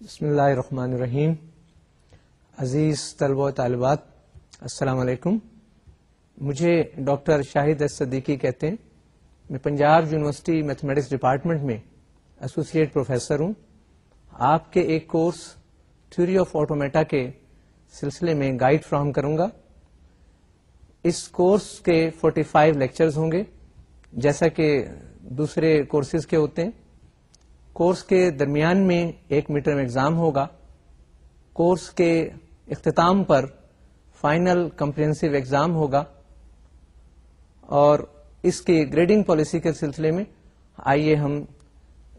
بسم اللہ الرحمن الرحیم. عزیز طلبہ و طالبات، السلام علیکم. مجھے ڈاکٹر شاہد ایس صدیقی کہتے ہیں. میں پنجاب یونیورسٹی میتھمیٹکس ڈپارٹمنٹ میں ایسوسیٹ پروفیسر ہوں. آپ کے ایک کورس تھیوری آف آٹومیٹا کے سلسلے میں گائیڈ فراہم کروں گا. اس کورس کے 45 فائیو لیکچرز ہوں گے. جیسا کہ دوسرے کورسز کے ہوتے ہیں. کورس کے درمیان میں ایک میٹر میں ایگزام ہوگا۔ کورس کے اختتام پر فائنل کمپریہنسو ایگزام ہوگا۔ اور اس کی گریڈنگ پالیسی کے سلسلے میں آئیے ہم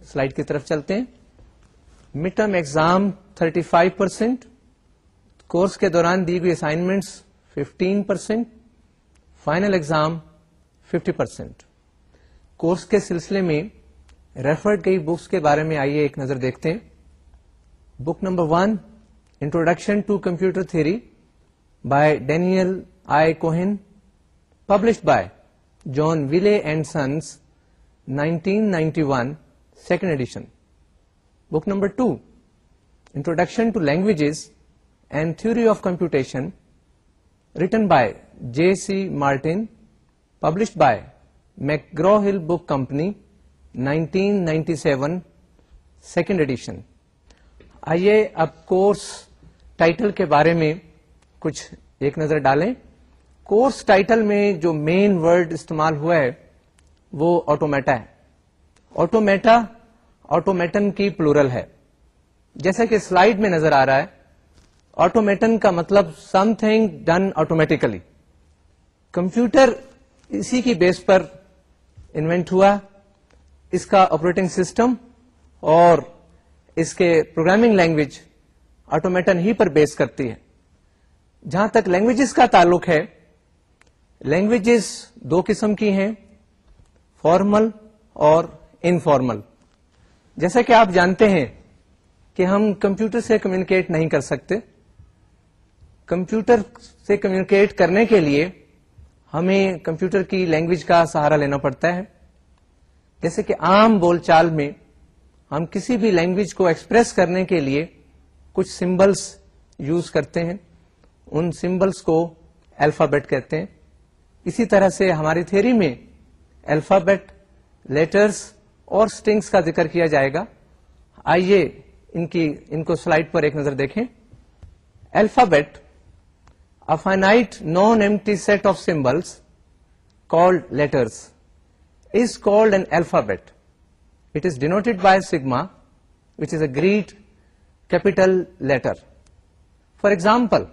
سلائڈ کی طرف چلتے ہیں۔ Mid term exam 35% five percent course کے دوران دی گئی assignments 15% percent final exam 50% percent course کے سلسلے میں ریفرڈ گئی بکس کے بارے میں آئیے، ایک نظر دیکھتے ہیں۔ Book number one introduction to computer theory by Daniel I Cohen published by John Wiley and Sons nineteen ninety one second edition book number two introduction to languages and theory of computation written by J C Martin published by McGraw Hill book company 1997 second edition. آئیے اب course title کے بارے میں کچھ ایک نظر ڈالیں۔ Course title میں جو مین ورڈ استعمال ہوا ہے، وہ آٹومیٹا ہے۔ آٹومیٹا آٹومیٹن کی پلورل ہے۔ جیسا کہ سلائڈ میں نظر آ رہا ہے آٹومیٹن کا مطلب something done automatically computer اسی کی بیس پر انوینٹ ہوا۔ اس کا آپریٹنگ سسٹم اور اس کے پروگرامنگ لینگویج آٹومیٹن ہی پر بیس کرتی ہے۔ جہاں تک لینگویجز کا تعلق ہے لینگویجز دو قسم کی ہیں فارمل اور انفارمل جیسا کہ آپ جانتے ہیں کہ ہم کمپیوٹر سے کمیونیکیٹ نہیں کر سکتے۔ کمپیوٹر سے کمیونیکیٹ کرنے کے لیے ہمیں کمپیوٹر کی لینگویج کا سہارا لینا پڑتا ہے۔ جیسے کہ عام بول چال میں ہم کسی بھی لینگویج کو ایکسپریس کرنے کے لیے کچھ سمبلس یوز کرتے ہیں۔ ان سمبلس کو الفابیٹ کہتے ہیں۔ اسی طرح سے ہماری تھیری میں الفابیٹ لیٹرس اور اسٹنگس کا ذکر کیا جائے گا۔ آئیے ان کی، ان کو سلائڈ پر ایک نظر دیکھیں۔ Alphabet a finite non empty set of symbols called letters is called an alphabet. It is denoted by sigma, which is a Greek capital letter. For example,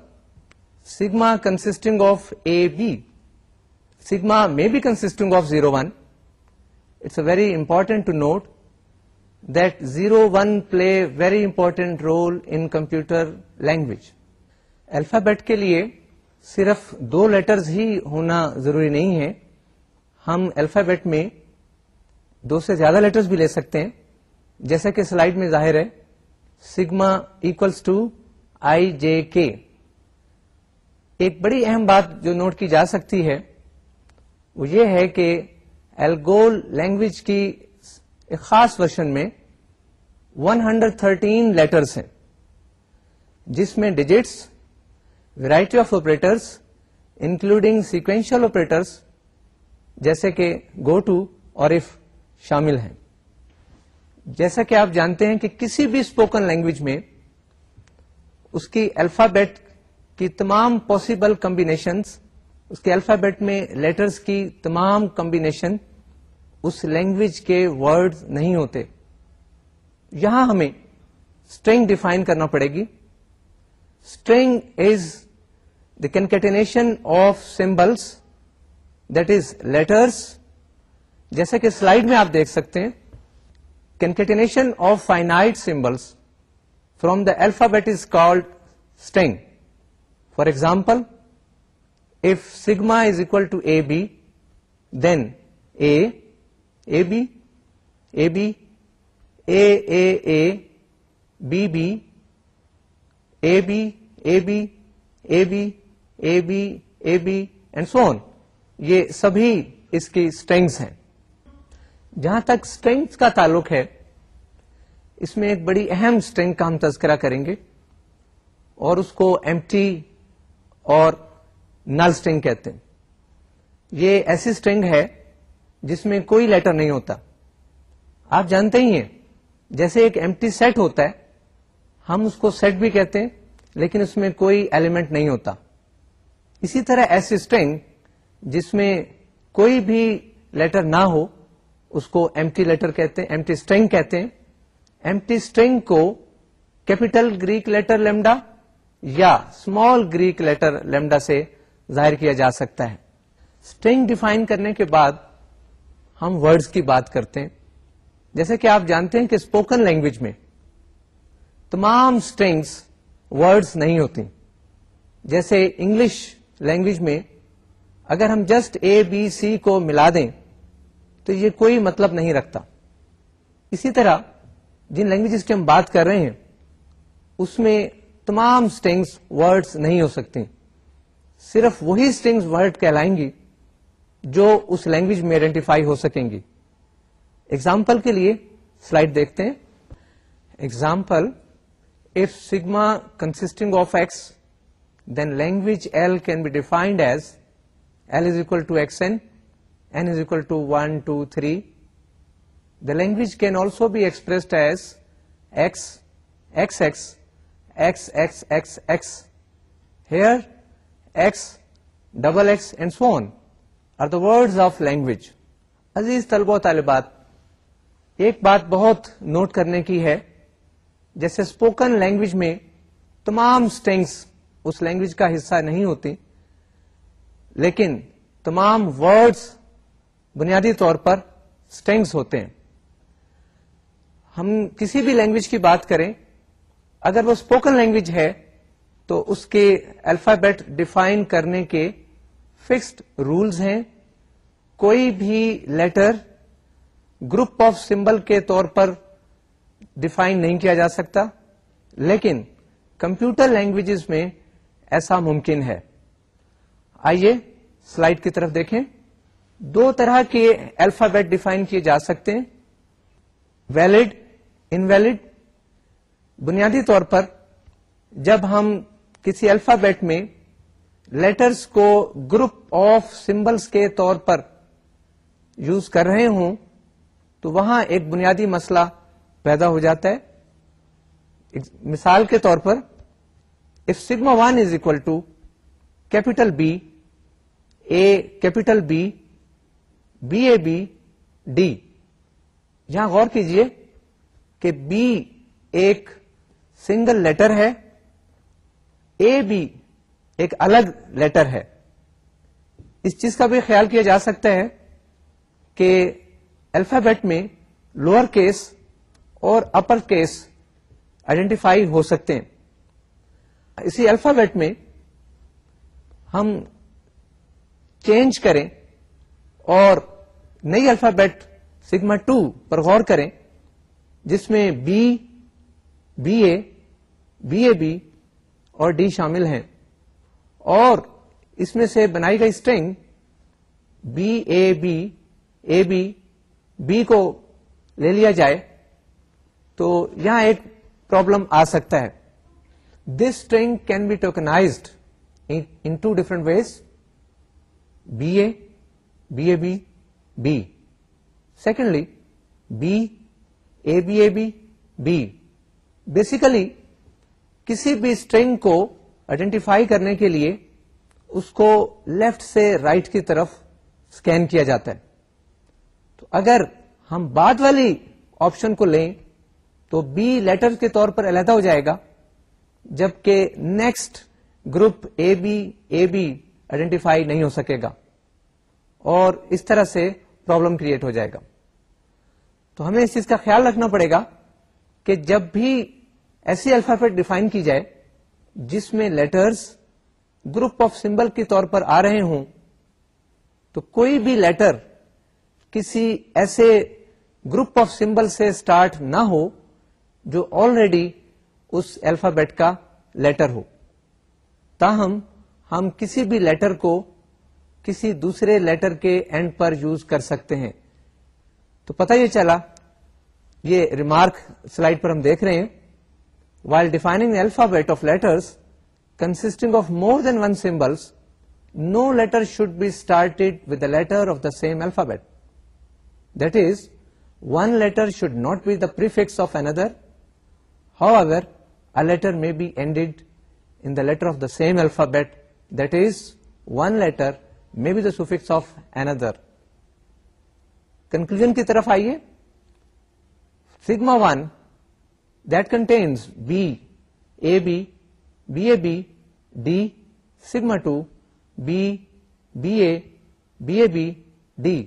sigma consisting of AB, sigma may be consisting of 0, 1. It's a very important to note that 0, 1 play a very important role in computer language. Alphabet کے لیے صرف دو letters ہی ہونا ضروری نہیں ہے ہم alphabet میں دو سے زیادہ لیٹرز بھی لے سکتے ہیں۔ جیسے کہ سلائڈ میں ظاہر ہے، sigma equals to I J کے ایک بڑی اہم بات جو نوٹ کی جا سکتی ہے، وہ یہ ہے کہ ایلگول لینگویج کی ایک خاص ورژن میں 113 لیٹرس ہیں، جس میں digits variety of operators including sequential operators جیسے کہ گو ٹو اور اف شامل ہیں۔ جیسا کہ آپ جانتے ہیں کہ کسی بھی اسپوکن لینگویج میں اس کی الفابیٹ کی تمام پاسبل کمبینیشنس اس کے الفابیٹ میں لیٹرز کی تمام کمبینیشن اس لینگویج کے ورڈ نہیں ہوتے۔ یہاں ہمیں اسٹرنگ ڈیفائن کرنا پڑے گی۔ String is the concatenation of symbols that is letters جیسے کہ سلائڈ میں آپ دیکھ سکتے ہیں concatenation of finite symbols from the alphabet is called string for example, if sigma is equal to A B, then A A B A B, A A A, B B, A B A B A B A B A B and so on یہ سبھی اس کی strengths ہیں۔ جہاں تک strengths کا تعلق ہے، اس میں ایک بڑی اہم اسٹرنگ کا ہم تذکرہ کریں گے اور اس کو ایم ٹی اور نل اسٹرنگ کہتے ہیں۔ یہ ایسی اسٹرنگ ہے جس میں کوئی لیٹر نہیں ہوتا۔ آپ جانتے ہی ہیں، جیسے ایک ایم ٹی سیٹ ہوتا ہے، ہم اس کو سیٹ بھی کہتے ہیں، لیکن اس میں کوئی ایلیمنٹ نہیں ہوتا۔ اسی طرح ایسی اسٹرنگ جس میں کوئی بھی لیٹر نہ ہو، اس کو ایم ٹی لیٹر کہتے ہیں ایم ٹی اسٹرنگ کہتے ہیں۔ ایم ٹی اسٹرنگ کو کیپیٹل گریک لیٹر لیمڈا یا اسمال گریک لیٹر لیمڈا سے ظاہر کیا جا سکتا ہے۔ اسٹرنگ ڈیفائن کرنے کے بعد ہم ورڈز کی بات کرتے ہیں۔ جیسے کہ آپ جانتے ہیں کہ اسپوکن لینگویج میں تمام اسٹرنگس ورڈز نہیں ہوتی۔ جیسے انگلش لینگویج میں اگر ہم جسٹ اے بی سی کو ملا دیں، تو یہ کوئی مطلب نہیں رکھتا۔ اسی طرح جن لینگویجز کی ہم بات کر رہے ہیں، اس میں تمام اسٹنگس ورڈس نہیں ہو سکتی۔ صرف وہی اسٹنگس ورڈ کہلائیں گی جو اس لینگویج میں آئیڈینٹیفائی ہو سکیں گی۔ ایگزامپل کے لیے سلائڈ دیکھتے ہیں۔ Example if sigma consisting of X then language L can be defined as L is equal to X N N is equal to one two three the language can also be expressed as X X X X X X X here X double X and so on are the word of language عزیز طلبہ و طالبات، ایک بات بہت note کرنے کی ہے، جیسے اسپوکن لینگویج میں تمام اسٹینگس اس لینگویج کا حصہ نہیں ہوتی لیکن تمام ورڈس بنیادی طور پر اسٹینگس ہوتے ہیں۔ ہم کسی بھی لینگویج کی بات کریں، اگر وہ اسپوکن لینگویج ہے، تو اس کے الفابیٹ ڈیفائن کرنے کے فکسڈ رولز ہیں۔ کوئی بھی لیٹر گروپ آف سمبل کے طور پر ڈیفائن نہیں کیا جا سکتا، لیکن کمپیوٹر لینگویجز میں ایسا ممکن ہے۔ آئیے سلائڈ کی طرف دیکھیں۔ دو طرح کے الفابیٹ ڈیفائن کیے جا سکتے ہیں۔ Valid, invalid. بنیادی طور پر جب ہم کسی الفابیٹ میں لیٹرز کو گروپ آف سمبلس کے طور پر یوز کر رہے ہوں، تو وہاں ایک بنیادی مسئلہ پیدا ہو جاتا ہے۔ مثال کے طور پر if sigma one is equal to capital B A capital B B A B D یہاں غور کیجیے کہ بی ایک سنگل لیٹر ہے اے بی ایک الگ لیٹر ہے۔ اس چیز کا بھی خیال کیا جا سکتا ہے کہ الفابیٹ میں لوور کیس اور اپر کیس آئیڈینٹیفائی ہو سکتے ہیں۔ اسی الفابیٹ میں ہم چینج کریں اور نئی الفابیٹ سگما ٹو پر غور کریں، جس میں B B A B A B اور ڈی شامل ہیں۔ اور اس میں سے بنائی گئی string B A B A B B کو لے لیا جائے تو یہاں ایک پرابلم آ سکتا ہے۔ This string can be tokenized in two different ways. B A B A B B secondly B A B A B B basically کسی بھی اسٹرنگ کو آئیڈینٹیفائی کرنے کے لیے اس کو لیفٹ سے رائٹ right کی طرف اسکین کیا جاتا ہے۔ تو اگر ہم بعد والی آپشن کو لیں تو بی لیٹر کے طور پر علیحدہ ہو جائے گا، جبکہ next group A B A B identify نہیں ہو سکے گا اور اس طرح سے پرابلم کریٹ ہو جائے گا۔ تو ہمیں اس چیز کا خیال رکھنا پڑے گا کہ جب بھی ایسی الفابیٹ ڈیفائن کی جائے جس میں لیٹرز گروپ آف سمبل کے طور پر آ رہے ہوں، تو کوئی بھی لیٹر کسی ایسے گروپ آف سمبل سے اسٹارٹ نہ ہو جو آلریڈی اس الفابیٹ کا لیٹر ہو۔ تاہم ہم کسی بھی لیٹر کو کسی دوسرے لیٹر کے اینڈ پر یوز کر سکتے ہیں۔ تو پتہ یہ چلا، یہ ریمارک سلائڈ پر ہم دیکھ رہے ہیں۔ While defining alphabet of letters consisting of more than one symbols no letter should be started with the letter of the same alphabet that is one letter should not be the prefix of another however a letter may be ended in the letter of the same alphabet that is one letter may be the suffix of another conclusion کی طرف آئیے. Sigma one that contains B A B B A B D sigma two B B A B A B D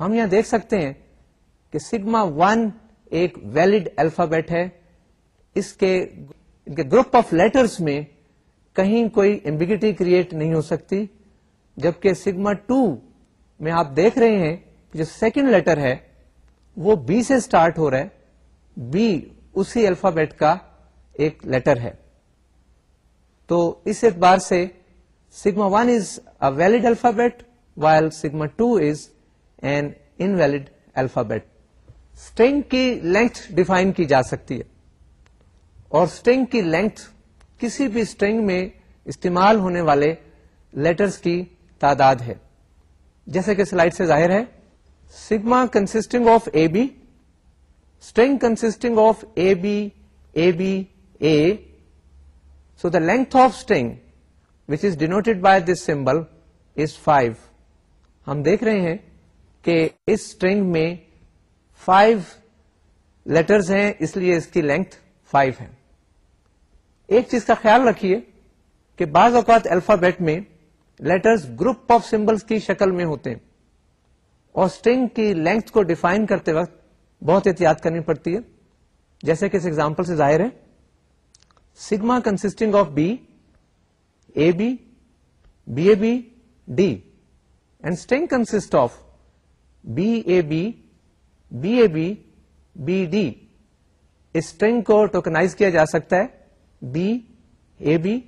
ہم یہاں دیکھ سکتے ہیں کہ sigma one ایک ویلڈ الفابیٹ ہے. اس کے گروپ آف لیٹرس میں کہیں کوئی ایمبیگیٹی کریٹ نہیں ہو سکتی، جبکہ سگما ٹو میں آپ دیکھ رہے ہیں، جو سیکنڈ لیٹر ہے، وہ بی سے اسٹارٹ ہو رہا ہے بی اسی الفابیٹ کا ایک لیٹر ہے۔ تو اس اعتبار سے sigma one is a valid alphabet while sigma two is an invalid alphabet string کی لینتھ ڈیفائن کی جا سکتی ہے۔ اور اسٹرنگ کی لینتھ کسی بھی اسٹرنگ میں استعمال ہونے والے لیٹرز کی تعداد ہے۔ جیسے کہ سلائڈ سے ظاہر ہے sigma consisting of A B string consisting of A B A B A so the length of string which is denoted by this symbol is five ہم دیکھ رہے ہیں کہ اس اسٹرنگ میں فائیو لیٹرز ہیں، اس لیے اس کی لینتھ فائیو ہے۔ ایک چیز کا خیال رکھیے کہ بعض اوقات الفابیٹ میں لیٹرز گروپ آف سمبلس کی شکل میں ہوتے ہیں اور اسٹرنگ کی لینتھ کو ڈیفائن کرتے وقت بہت احتیاط کرنی پڑتی ہے۔ جیسے کہ اس ایگزامپل سے ظاہر ہے۔ Sigma consisting of B, A B B A B, D. And string consist of B A B B A B B D. String کو ٹوکنائز کیا جا سکتا ہے B, A B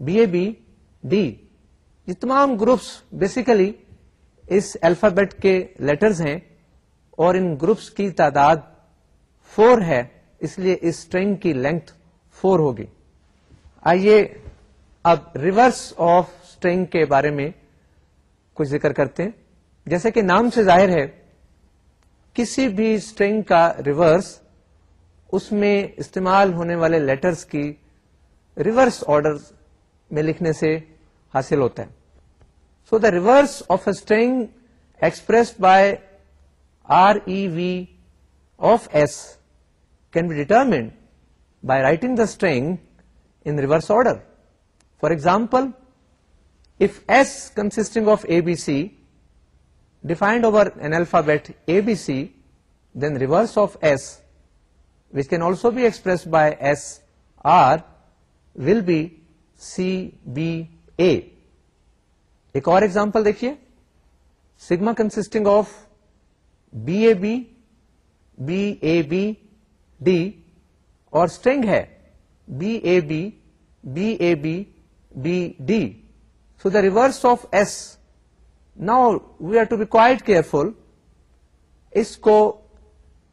B A B, D. یہ تمام groups basically اس alphabet کے letters ہیں اور ان گروپس کی تعداد فور ہے، اس لیے اس اسٹرنگ کی لینتھ فور ہوگی۔ آئیے اب ریورس آف اسٹرنگ کے بارے میں کچھ ذکر کرتے ہیں۔ جیسے کہ نام سے ظاہر ہے، کسی بھی اسٹرنگ کا ریورس اس میں استعمال ہونے والے لیٹرز کی ریورس آرڈر میں لکھنے سے حاصل ہوتا ہے۔ So the reverse of a string express by R E V of S can be determined by writing the string in reverse order for example if S consisting of A B C defined over an alphabet ABC, then reverse of S, which can also be expressed by SR, will be CBA. ایک اور example دیکھیے sigma consisting of B A B B A B D اور string ہے B A B B A B B D so the reverse of S now we are to be quite careful اس کو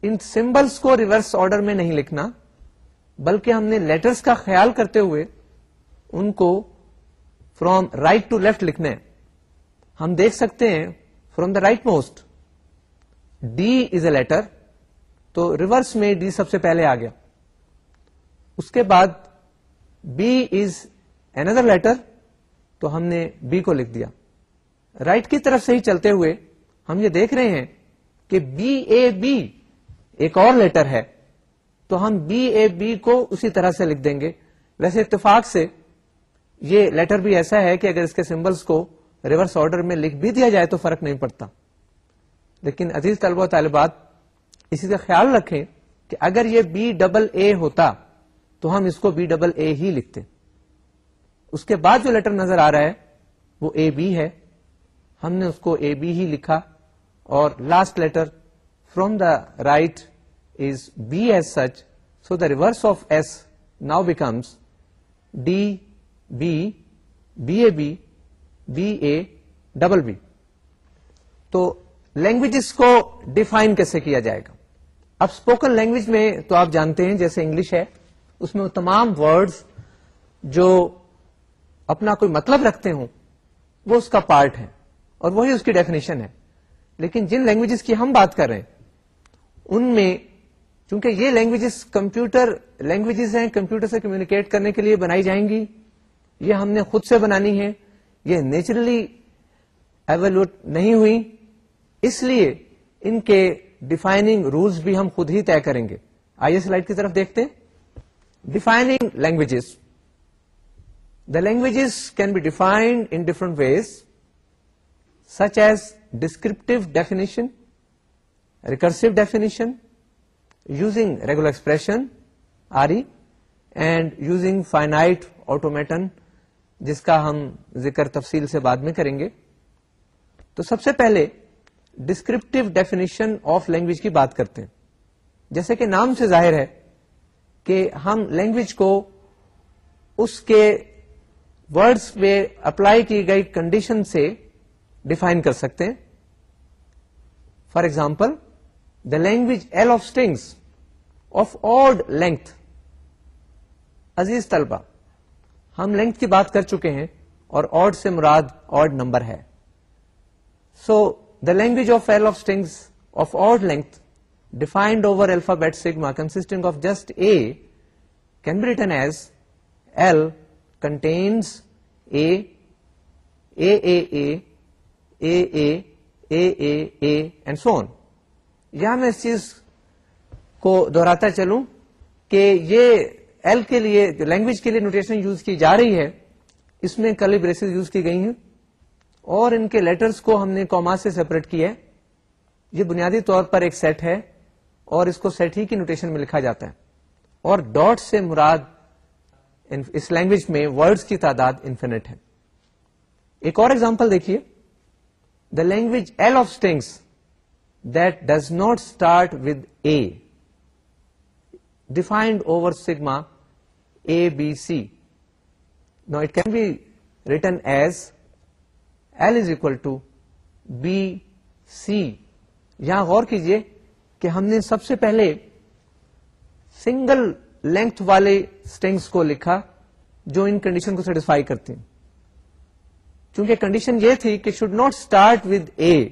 ان symbols کو reverse order میں نہیں لکھنا، بلکہ ہم نے لیٹرس کا خیال کرتے ہوئے ان کو فروم رائٹ ٹو لیفٹ لکھنا ہے۔ ہم دیکھ سکتے ہیں from the right most D is a letter تو ریورس میں ڈی سب سے پہلے آ گیا۔ اس کے بعد بی از اندر لیٹر تو ہم نے بی کو لکھ دیا۔ رائٹ کی طرف سے ہی چلتے ہوئے ہم یہ دیکھ رہے ہیں کہ بی اے بی ایک اور لیٹر ہے، تو ہم بی اے بی کو اسی طرح سے لکھ دیں گے۔ ویسے اتفاق سے یہ لیٹر بھی ایسا ہے کہ اگر اس کے سمبلس کو ریورس آرڈر میں لکھ بھی دیا جائے تو فرق نہیں پڑتا۔ لیکن عزیز طلبہ و طالبات، اسی کا خیال رکھیں کہ اگر یہ بی ڈبل اے ہوتا تو ہم اس کو بی ڈبل اے ہی لکھتے۔ اس کے بعد جو لیٹر نظر آ رہا ہے، وہ اے بی ہے۔ ہم نے اس کو اے بی ہی لکھا اور last letter from the right is B as such so the reverse of S now becomes D B B A B B A double B تو لینگویجز کو ڈیفائن کیسے کیا جائے گا؟ اب اسپوکن لینگویج میں تو آپ جانتے ہیں جیسے انگلش ہے، اس میں وہ تمام ورڈز جو اپنا کوئی مطلب رکھتے ہوں، وہ اس کا پارٹ ہے اور وہی اس کی ڈیفینیشن ہے۔ لیکن جن لینگویجز کی ہم بات کر رہے ہیں ان میں چونکہ یہ لینگویجز کمپیوٹر لینگویجز ہیں کمپیوٹر سے کمیونیکیٹ کرنے کے لیے بنائی جائیں گی۔ یہ ہم نے خود سے بنانی ہے۔ یہ نیچرلی ایویلوٹ نہیں ہوئی۔ اس لیے ان کے ڈیفائننگ رولس بھی ہم خود ہی طے کریں گے۔ آئیے سلائڈ کی طرف دیکھتے ہیں۔ Defining languages the languages can be defined in different ways such as descriptive definition recursive definition using regular expression RE and using finite automaton جس کا ہم ذکر تفصیل سے بعد میں کریں گے۔ تو سب سے پہلے ڈسکرپٹیو ڈیفینیشن آف لینگویج کی بات کرتے ہیں۔ جیسے کہ نام سے ظاہر ہے کہ ہم لینگویج کو اس کے ورڈس میں اپلائی کی گئی کنڈیشن سے ڈیفائن کر سکتے ہیں۔ For example the language L of strings of odd length عزیز طلبہ ہم لینتھ کی بات کر چکے ہیں اور آڈ سے مراد آڈ نمبر ہے. So the language of L of strings of odd length defined over alphabet sigma consisting of just A can be written as L contains A A A A A A and so on یہاں میں اس چیز کو دہراتا چلوں کہ یہ L کے لیے جو لینگویج کے لیے نوٹیشن یوز کی جا رہی ہے، اس میں کلی بریسز یوز کی گئی ہیں اور ان کے لیٹرز کو ہم نے کوما سے سیپریٹ کیا ہے۔ یہ بنیادی طور پر ایک سیٹ ہے اور اس کو سیٹ ہی کی نوٹیشن میں لکھا جاتا ہے۔ اور ڈاٹ سے مراد اس لینگویج میں ورڈز کی تعداد انفینٹ ہے۔ ایک اور ایگزامپل دیکھیے۔ The language L of strings that does not start with A defined over sigma A B C now it can be written as L is equal to B C یہاں غور کیجیے کہ ہم نے سب سے پہلے سنگل لینتھ والے stings کو لکھا جو ان کنڈیشن کو سیٹسفائی کرتے ہیں۔ چونکہ کنڈیشن یہ تھی کہ should not start with A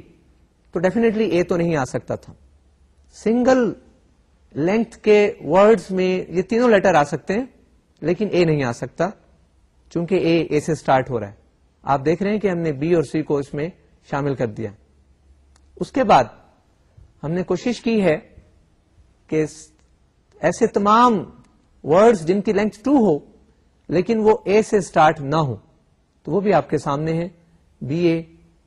تو ڈیفینیٹلی اے تو نہیں آ سکتا تھا۔ سنگل لینتھ کے ورڈز میں یہ تینوں لیٹر آ سکتے ہیں، لیکن اے نہیں آ سکتا۔ چونکہ اے اے سے اسٹارٹ ہو رہا ہے۔ آپ دیکھ رہے ہیں کہ ہم نے بی اور سی کو اس میں شامل کر دیا۔ اس کے بعد ہم نے کوشش کی ہے کہ ایسے تمام ورڈز جن کی لینتھ ٹو ہو، لیکن وہ اے سے اسٹارٹ نہ ہو۔ تو وہ بھی آپ کے سامنے ہے B A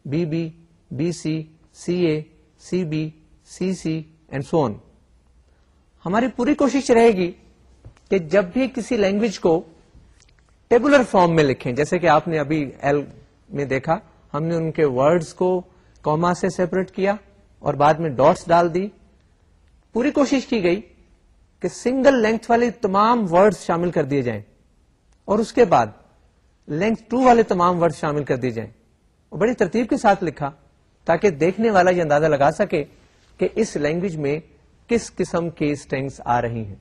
B B B C C A C B C C and so on ہماری پوری کوشش رہے گی کہ جب بھی کسی لینگویج کو ٹیبولر فارم میں لکھیں، جیسے کہ آپ نے ابھی ایل میں دیکھا، ہم نے ان کے ورڈز کو کوما سے سیپریٹ کیا اور بعد میں ڈاٹس ڈال دی۔ پوری کوشش کی گئی کہ سنگل لینتھ والے تمام ورڈز شامل کر دیے جائیں۔ اور اس کے بعد لینتھ ٹو والے تمام ورڈ شامل کر دیے جائیں۔ اور بڑی ترتیب کے ساتھ لکھا۔ تاکہ دیکھنے والا یہ اندازہ لگا سکے کہ اس لینگویج میں کس قسم کی اسٹینگس آ رہی ہیں۔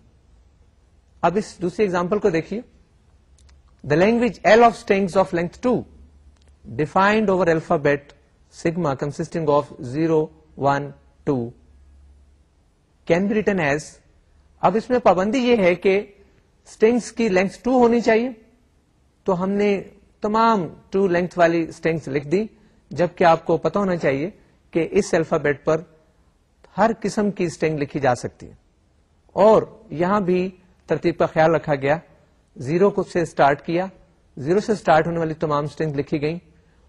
اب اس دوسری ایگزامپل کو دیکھیے۔ The language L of strings of length two defined over alphabet sigma consisting of zero one two can be written as اب اس میں پابندی یہ ہے کہ اسٹینگس کی لینتھ ٹو ہونی چاہیے۔ تو ہم نے تمام ٹو لینتھ والی اسٹینگس لکھ دی۔ جبکہ آپ کو پتا ہونا چاہیے کہ اس الفابیٹ پر ہر قسم کی اسٹینگ لکھی جا سکتی ہے۔ اور یہاں بھی ترتیب کا خیال رکھا گیا۔ زیرو کو سے اسٹارٹ کیا۔ زیرو سے اسٹارٹ ہونے والی تمام اسٹینگ لکھی گئی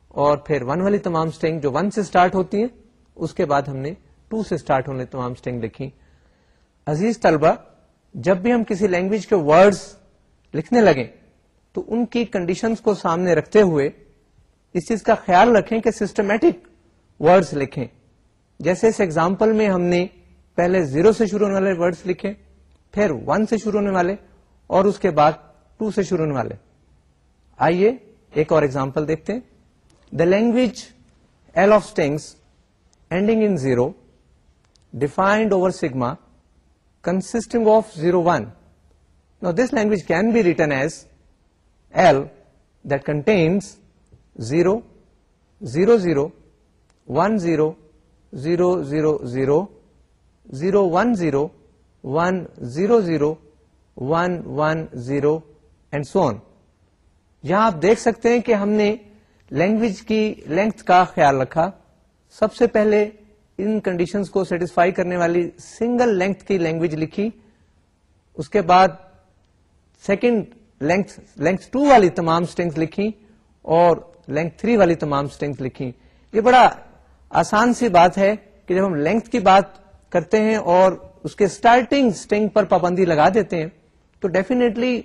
اور پھر ون والی تمام اسٹینگ جو ون سے اسٹارٹ ہوتی ہیں، اس کے بعد ہم نے ٹو سے اسٹارٹ ہونے والی تمام اسٹینگ لکھی۔ عزیز طلبہ، جب بھی ہم کسی لینگویج کے ورڈز لکھنے لگیں، تو ان کی کنڈیشنز کو سامنے رکھتے ہوئے اس چیز کا خیال رکھیں کہ سسٹمیٹک ورڈز لکھیں۔ جیسے اس ایگزامپل میں ہم نے پہلے زیرو سے شروع ہونے والے ورڈز لکھے پھر ون سے شروع ہونے والے اور اس کے بعد ٹو سے شروع ہونے والے۔ آئیے ایک اور ایگزامپل دیکھتے ہیں۔ The language L of strings ending in zero defined over sigma consisting of 0, 1. Now this language can be written as L that contains 0, 0, 0, 1, 0, 0, 0, 0, 0, 1, 0, 1, 0, 0, 1, 1, 0 and so on یہاں آپ دیکھ سکتے ہیں کہ ہم نے لینگویج کی لینتھ کا خیال رکھا۔ سب سے پہلے ان کنڈیشنز کو سیٹسفائی کرنے والی سنگل لینتھ کی لینگویج لکھی۔ اس کے بعد سیکنڈ لینتھ لینتھ ٹو والی تمام اسٹینگس لکھی اور لینتھ تھری والی تمام اسٹینگس لکھی یہ بڑا آسان سی بات ہے کہ جب ہم لینتھ کی بات کرتے ہیں اور اس کے اسٹارٹنگ اسٹنگ پر پابندی لگا دیتے ہیں، تو ڈیفینیٹلی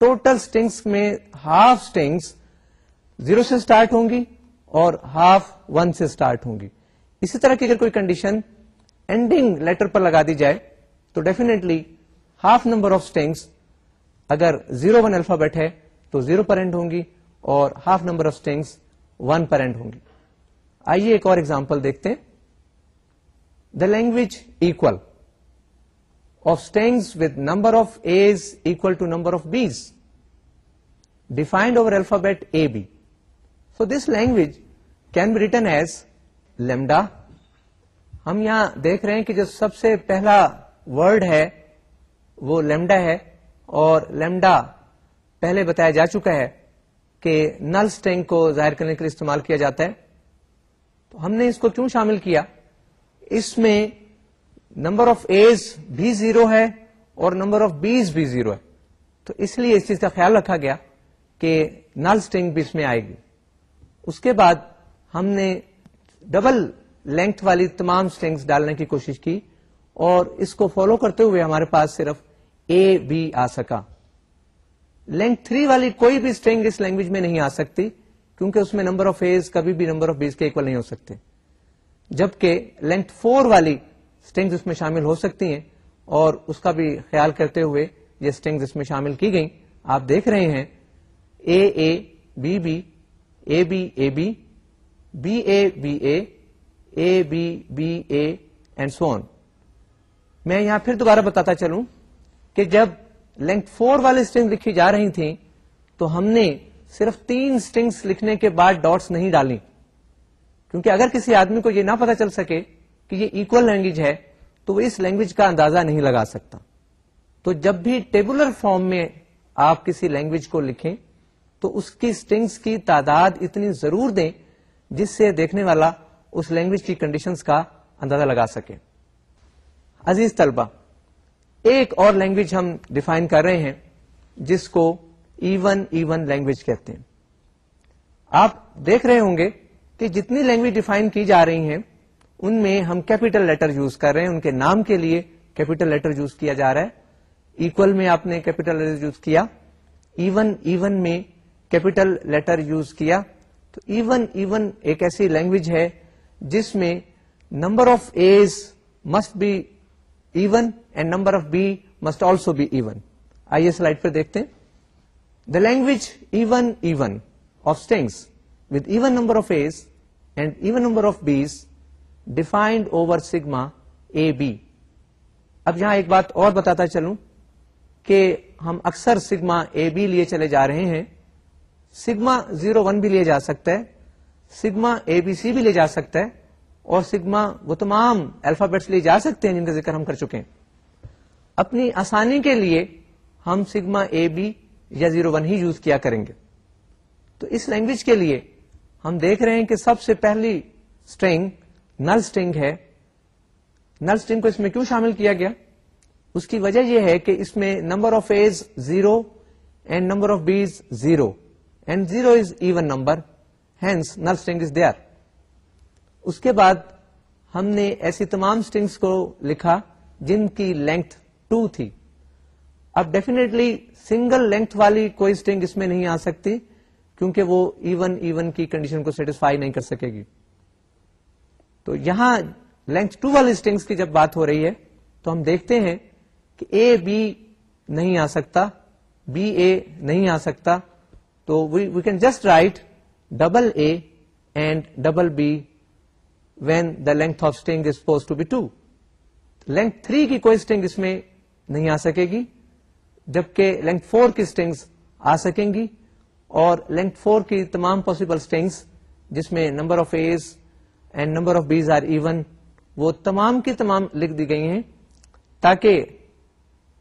ٹوٹل اسٹنگس میں ہاف اسٹنگس زیرو سے اسٹارٹ ہوں گی اور ہاف ون سے اسٹارٹ ہوں گی۔ اسی طرح کی اگر کوئی کنڈیشن اینڈنگ لیٹر پر لگا دی جائے، تو definitely half number of strings اگر زیرو ون الفابیٹ ہے، تو زیرو پر اینڈ ہوں گی۔ اور half number of strings one per end ہوں گی آئیے ایک اور ایگزامپل دیکھتے ہیں۔ The language equal of strings with number of A's equal to number of B's defined over alphabet A B so this language can be written as lambda ہم یہاں دیکھ رہے ہیں کہ جو سب سے پہلا ورڈ ہے وہ لیمڈا ہے اور لیمڈا پہلے بتایا جا چکا ہے۔ کہ نل اسٹینگ کو ظاہر کرنے کے لیے استعمال کیا جاتا ہے۔ تو ہم نے اس کو کیوں شامل کیا؟ اس میں نمبر آف ایز بھی زیرو ہے اور نمبر آف بیز بھی زیرو ہے۔ تو اس لیے اس چیز کا خیال رکھا گیا کہ نل اسٹنگ بھی اس میں آئے گی۔ اس کے بعد ہم نے ڈبل لینتھ والی تمام اسٹنگس ڈالنے کی کوشش کی اور اس کو فالو کرتے ہوئے ہمارے پاس صرف اے بی آ سکا۔ لینتھ تھری والی کوئی بھی اسٹرنگ اس لینگویج میں نہیں آ سکتی، کیونکہ اس میں نمبر آف ایز کبھی بھی نمبر آف بیز کے اکول نہیں ہو سکتے۔ جبکہ لینتھ فور والی اسٹنگز اس میں شامل ہو سکتی ہیں، اور اس کا بھی خیال کرتے ہوئے یہ اسٹنگز اس میں شامل کی گئی آپ دیکھ رہے ہیں A A B B A B A B B A B A A B B A and so on میں یہاں پھر دوبارہ بتاتا چلوں کہ جب لینتھ فور والے اسٹنگ لکھی جا رہی تھیں، تو ہم نے صرف تین اسٹنگس لکھنے کے بعد ڈاٹس نہیں ڈالی۔ کیونکہ اگر کسی آدمی کو یہ نہ پتا چل سکے کہ یہ اکول لینگویج ہے، تو وہ اس لینگویج کا اندازہ نہیں لگا سکتا۔ تو جب بھی ٹیبولر فارم میں آپ کسی لینگویج کو لکھیں، تو اس کی اسٹنگس کی تعداد اتنی ضرور دیں جس سے دیکھنے والا اس لینگویج کی کنڈیشنز کا اندازہ لگا سکے۔ عزیز طلبہ ایک اور لینگویج ہم ڈیفائن کر رہے ہیں، جس کو ایون ایون لینگویج کہتے ہیں۔ آپ دیکھ رہے ہوں گے کہ جتنی لینگویج ڈیفائن کی جا رہی ہیں، ان میں ہم کیپیٹل لیٹر یوز کر رہے ہیں۔ ان کے نام کے لیے کیپیٹل لیٹر یوز کیا جا رہا ہے۔ ایکول میں آپ نے کیپیٹل لیٹر یوز کیا۔ ایون ایون میں کیپیٹل لیٹر یوز کیا۔ تو ایون ایون ایک ایسی لینگویج ہے، جس میں number of a's must be even and number of b must also be even آئیے سلائڈ پہ دیکھتے ہیں the language even even of strings with even number of a's and even number of b's defined over sigma a b اب یہاں ایک بات اور بتاتا چلوں کہ ہم اکثر سگما اے بی لیے چلے جا رہے ہیں. سگما زیرو ون بھی لیا جا سکتا ہے. سگما اے بی سی بھی لے جا سکتا ہے. اور سگما، وہ تمام الفابیٹس لیے جا سکتے ہیں جن کا ذکر ہم کر چکے ہیں۔ اپنی آسانی کے لیے ہم سگما اے بی یا زیرو ون ہی یوز کیا کریں گے۔ تو اس لینگویج کے لیے ہم دیکھ رہے ہیں کہ سب سے پہلی اسٹرنگ نل اسٹنگ ہے۔ نل اسٹنگ کو اس میں کیوں شامل کیا گیا؟ اس کی وجہ یہ ہے کہ اس میں number of a's zero and number of b's zero and zero is even number hence null string is there اس کے بعد ہم نے ایسی تمام اسٹنگس کو لکھا جن کی لینتھ ٹو تھی۔ اب ڈیفینیٹلی سنگل لینتھ والی کوئی اسٹنگ اس میں نہیں آ سکتی کیونکہ وہ ایون ایون کی کنڈیشن کو سیٹسفائی نہیں کر سکے گی۔ تو یہاں لینتھ ٹو والی اسٹنگس کی جب بات ہو رہی ہے تو ہم دیکھتے ہیں کہ اے بی نہیں آ سکتا بی اے نہیں آ سکتا۔ تو we can just write double a and double b when the length of string is pose to be two length three کی کوئی اسٹنگ اس میں نہیں آ سکے گی، جبکہ لینتھ فور کی اسٹنگس آ سکیں گی اور لینتھ فور کی تمام پاسبل اسٹنگس جس میں number of a's and number of b's are even وہ تمام کی تمام لکھ دی گئی ہیں تاکہ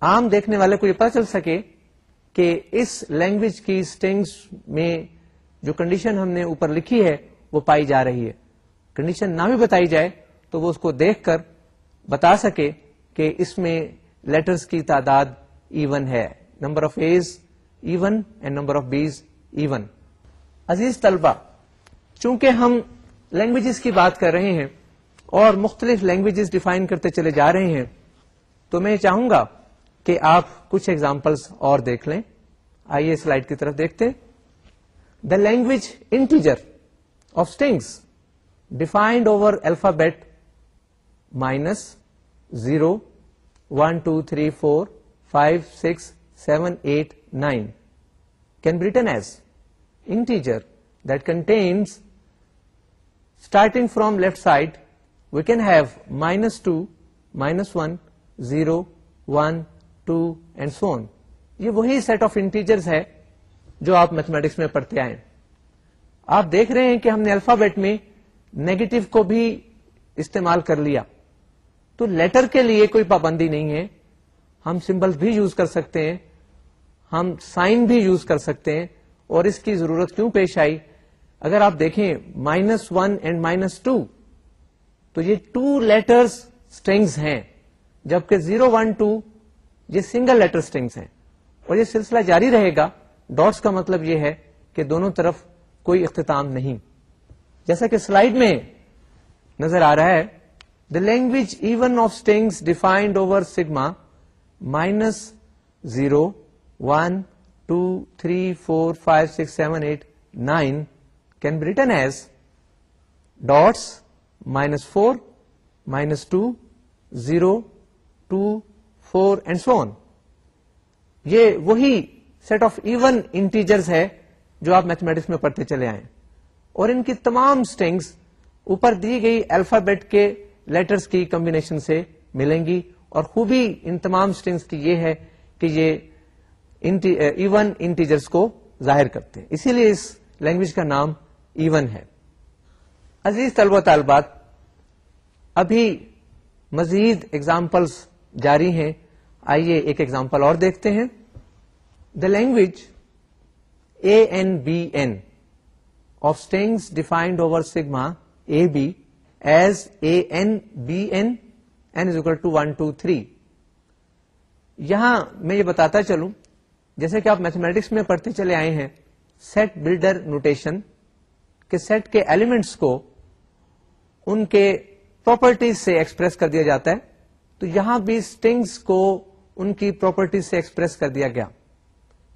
عام دیکھنے والے کو یہ پتا چل سکے کہ اس لینگویج کی اسٹنگس میں جو کنڈیشن ہم نے اوپر لکھی ہے، وہ پائی جا رہی ہے۔ کنڈیشن نہ بھی بتائی جائے تو وہ اس کو دیکھ کر بتا سکے کہ اس میں لیٹرز کی تعداد ایون ہے۔ Number of a's even and number of b's even عزیز طلبہ، چونکہ ہم لینگویجز کی بات کر رہے ہیں اور مختلف لینگویجز ڈیفائن کرتے چلے جا رہے ہیں، تو میں چاہوں گا کہ آپ کچھ ایگزامپلس اور دیکھ لیں۔ آئیے سلائڈ کی طرف دیکھتے۔ The language integer of strings defined over alphabet minus zero, one, two, three, four, five, six, seven, eight, nine. Can be written as integer that contains starting from left side, we can have minus two, minus one, zero, one, two, and so on یہ وہی set of integers ہے جو آپ mathematics میں پڑھتے آئے آپ دیکھ رہے ہیں کہ ہم نے الفابیٹ میں نیگیٹو کو بھی استعمال کر لیا۔ تو لیٹر کے لیے کوئی پابندی نہیں ہے۔ ہم سمبل بھی یوز کر سکتے ہیں۔ ہم سائن بھی یوز کر سکتے ہیں۔ اور اس کی ضرورت کیوں پیش آئی؟ اگر آپ دیکھیں minus one and minus two تو یہ ٹو لیٹرس اسٹرنگس ہیں۔ جبکہ زیرو ون ٹو یہ سنگل لیٹر اسٹنگس ہیں۔ اور یہ سلسلہ جاری رہے گا۔ ڈاٹس کا مطلب یہ ہے کہ دونوں طرف کوئی اختتام نہیں۔ جیسا کہ سلائڈ میں نظر آ رہا ہے the language even of strings defined over sigma minus zero one two three four five six seven eight nine can be written as dots minus four minus two zero two four and so on یہ وہی set of even integers ہے جو آپ mathematics میں پڑھتے چلے آئے اور ان کی تمام اسٹنگس اوپر دی گئی الفابیٹ کے لیٹرز کی کمبینیشن سے ملیں گی۔ اور خوبی ان تمام اسٹنگس کی یہ ہے کہ یہ ایون انٹیجرز eh, کو ظاہر کرتے ہیں۔ اسی لیے اس لینگویج کا نام ایون ہے۔ عزیز طلبہ طالبات، ابھی مزید ایگزامپلس جاری ہیں۔ آئیے ایک ایگزامپل اور دیکھتے ہیں۔ The language a n b n of strings defined over sigma a b as a n b n n is equal to one two three یہاں میں یہ بتاتا چلوں، جیسے کہ آپ میتھمیٹکس میں پڑھتے چلے آئے ہیں سیٹ بلڈر نوٹیشن کے سیٹ کے ایلیمنٹس کو ان کے پراپرٹیز سے ایکسپریس کر دیا جاتا ہے، تو یہاں بھی اسٹنگس کو ان کی پراپرٹیز سے ایکسپریس کر دیا گیا۔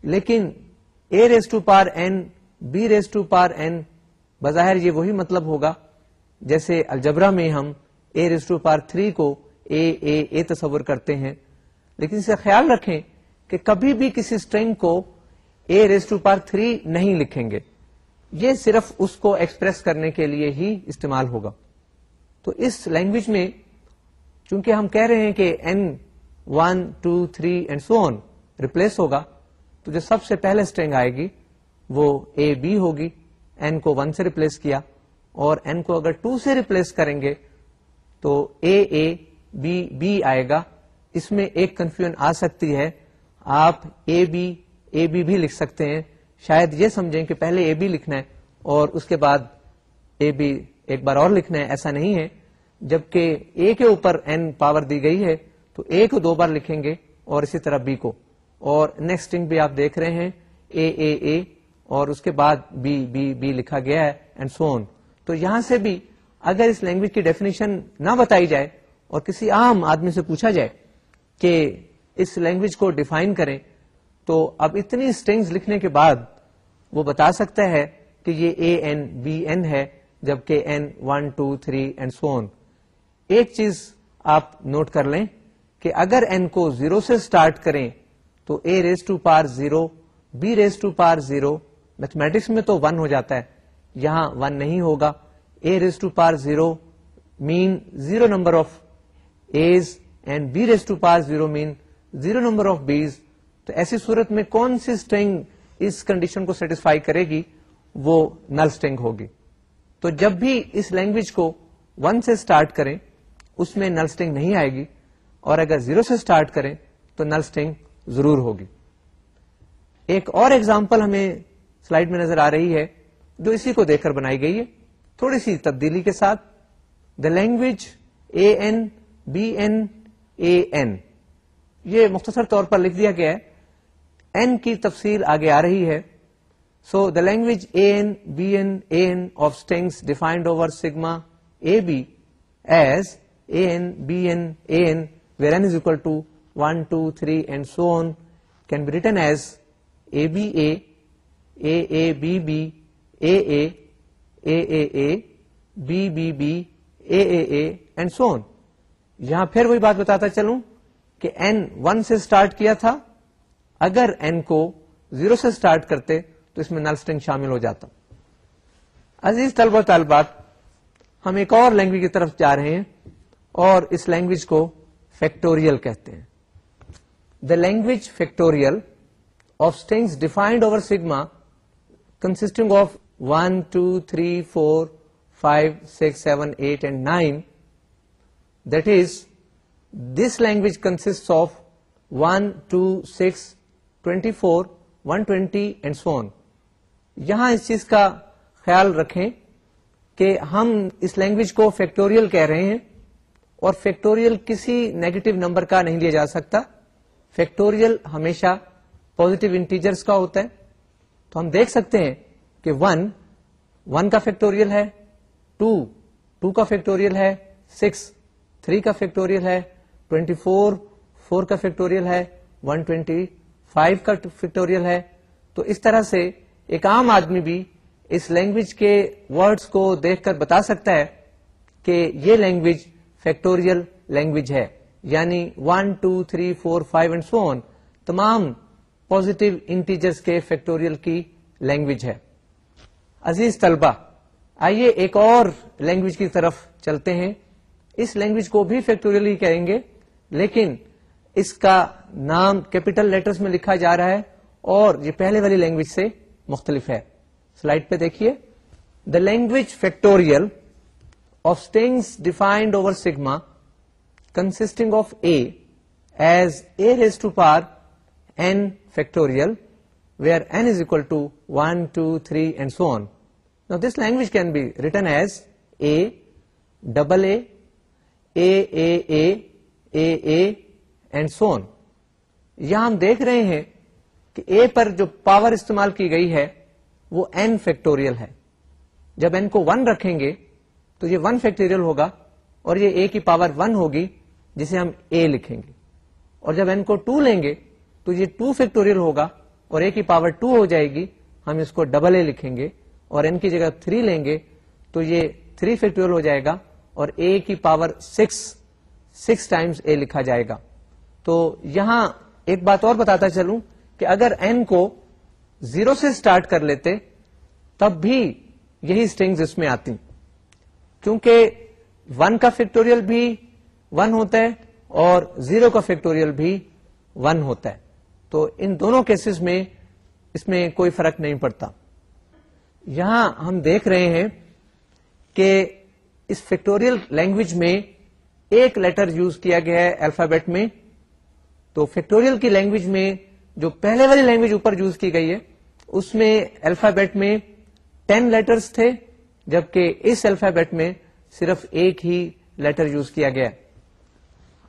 لیکن a raise to power n b raise to power n بظاہر یہ وہی مطلب ہوگا جیسے الجبرا میں ہم a raise to power three کو اے اے اے تصور کرتے ہیں۔ لیکن اسے خیال رکھیں کہ کبھی بھی کسی اسٹرنگ کو a raise to power three نہیں لکھیں گے۔ یہ صرف اس کو ایکسپریس کرنے کے لیے ہی استعمال ہوگا۔ تو اس لینگویج میں چونکہ ہم کہہ رہے ہیں کہ n one two three and so on replace ہوگا، تو جو سب سے پہلے اسٹرنگ آئے گی وہ اے بی ہوگی این کو ون سے ریپلیس کیا اور این کو اگر ٹو سے ریپلیس کریں گے تو اے اے بی بی آئے گا۔ اس میں ایک کنفیوژن آ سکتی ہے۔ آپ اے بی اے بی بھی لکھ سکتے ہیں۔ شاید یہ سمجھیں کہ پہلے اے بی لکھنا ہے اور اس کے بعد اے بی ایک بار اور لکھنا ہے، ایسا نہیں ہے۔ جبکہ اے کے اوپر این پاور دی گئی ہے تو اے کو دو بار لکھیں گے اور اسی طرح بی کو۔ اور نیکسٹ بھی آپ دیکھ رہے ہیں اے اے اے اور اس کے بعد بی بی بی لکھا گیا ہے اینڈ سون تو یہاں سے بھی اگر اس لینگویج کی ڈیفینیشن نہ بتائی جائے اور کسی عام آدمی سے پوچھا جائے کہ اس لینگویج کو ڈیفائن کریں، تو اب اتنی اسٹرنگز لکھنے کے بعد وہ بتا سکتا ہے کہ یہ اے این بی این ہے، جبکہ n one two three and so on ایک چیز آپ نوٹ کر لیں کہ اگر این کو زیرو سے اسٹارٹ کریں تو a raise to power zero b raise to power zero mathematics میں تو ون ہو جاتا ہے۔ یہاں ون نہیں ہوگا۔ A raise to power zero mean zero number of a's and b raise to power zero mean zero number of b's تو ایسی صورت میں کون سی اسٹرنگ اس کنڈیشن کو سیٹسفائی کرے گی؟ وہ نل اسٹرنگ ہوگی۔ تو جب بھی اس لینگویج کو ون سے اسٹارٹ کریں، اس میں نل اسٹنگ نہیں آئے گی۔ اور اگر زیرو سے اسٹارٹ کریں، تو نل اسٹنگ ضرور ہوگی۔ ایک اور ایگزامپل ہمیں سلائڈ میں نظر آ رہی ہے، جو اسی کو دیکھ کر بنائی گئی ہے۔ تھوڑی سی تبدیلی کے ساتھ the language a n b n a n یہ مختصر طور پر لکھ دیا گیا ہے۔ این کی تفصیل آگے آ رہی ہے۔ So the language a n b n a n of strings defined over sigma a b as a n b n a n where n is equal to one two three and so on can be written as a b a a b b a a a a a b b b a a a and so on یہاں پھر وہی بات بتاتا چلوں کہ N one سے start کیا تھا۔ اگر این کو زیرو سے اسٹارٹ کرتے تو اس میں نل اسٹنگ شامل ہو جاتا۔ عزیز طلبہ طالبات، ہم ایک اور لینگویج کی طرف جا رہے ہیں اور اس لینگویج کو فیکٹوریل کہتے ہیں۔ The language factorial of strings defined over sigma consisting of one two three four five six seven eight and nine that is this language consist of one two six twenty four one twenty and so on یہاں اس چیز کا خیال رکھیں کہ ہم اس language کو factorial کہہ رہے ہیں اور فیکٹوریل کسی نیگیٹو نمبر کا نہیں لیا جا سکتا. فیکٹوریل ہمیشہ پوزیٹو انٹیجرس کا ہوتا ہے. تو ہم دیکھ سکتے ہیں کہ ون ون کا فیکٹوریل ہے، ٹو ٹو کا فیکٹوریل ہے، سکس، تھری کا فیکٹوریل ہے، ٹوینٹی فور فور کا فیکٹوریل ہے، ون ٹوینٹی فائیو کا فیکٹوریل ہے۔ تو اس طرح سے ایک عام آدمی بھی اس لینگویج کے ورڈز کو دیکھ کر بتا سکتا ہے کہ یہ لینگویج فیکٹوریل لینگویج ہے یعنی one, two, three, four, five, and so تمام پوزیٹو انٹیجرس کے فیکٹوریل کی لینگویج ہے۔ عزیز طلبہ، آئیے ایک اور لینگویج کی طرف چلتے ہیں۔ اس لینگویج کو بھی فیکٹوریل ہی کہیں گے، لیکن اس کا نام کیپیٹل لیٹرز میں لکھا جا رہا ہے اور یہ پہلے والی لینگویج سے مختلف ہے۔ سلائڈ پہ دیکھیے۔ The language factorial of strings defined over sigma consisting of a as a raise to power n factorial where n is equal to one two three and so on Now this language can be written as a double a a a a a a and یہاں ہم دیکھ رہے ہیں کہ اے پر جو power استعمال کی گئی ہے، وہ این فیکٹوریل ہے۔ جب این کو ون رکھیں گے، تو یہ ون فیکٹوریل ہوگا اور یہ اے کی پاور ون ہوگی، جسے ہم اے لکھیں گے۔ اور جب این کو ٹو لیں گے تو یہ ٹو فیکٹوریل ہوگا اور اے کی پاور ٹو ہو جائے گی، ہم اس کو ڈبل اے لکھیں گے اور این کی جگہ تھری لیں گے تو یہ تھری فیکٹوریل ہو جائے گا اور اے کی power six six times a لکھا جائے گا۔ تو یہاں ایک بات اور بتاتا چلوں کہ اگر این کو زیرو سے اسٹارٹ کر لیتے تب بھی یہی اسٹنگز اس میں آتی۔ کیونکہ ون کا فیکٹوریل بھی ون ہوتا ہے اور زیرو کا فیکٹوریل بھی ون ہوتا ہے۔ تو ان دونوں کیسز میں اس میں کوئی فرق نہیں پڑتا۔ یہاں ہم دیکھ رہے ہیں کہ اس فیکٹوریل لینگویج میں ایک لیٹر یوز کیا گیا ہے الفابیٹ میں۔ تو فیکٹوریل کی لینگویج میں جو پہلے والی لینگویج اوپر یوز کی گئی ہے، اس میں الفابیٹ میں ٹین لیٹرز تھے، جبکہ اس الفابیٹ میں صرف ایک ہی لیٹر یوز کیا گیا۔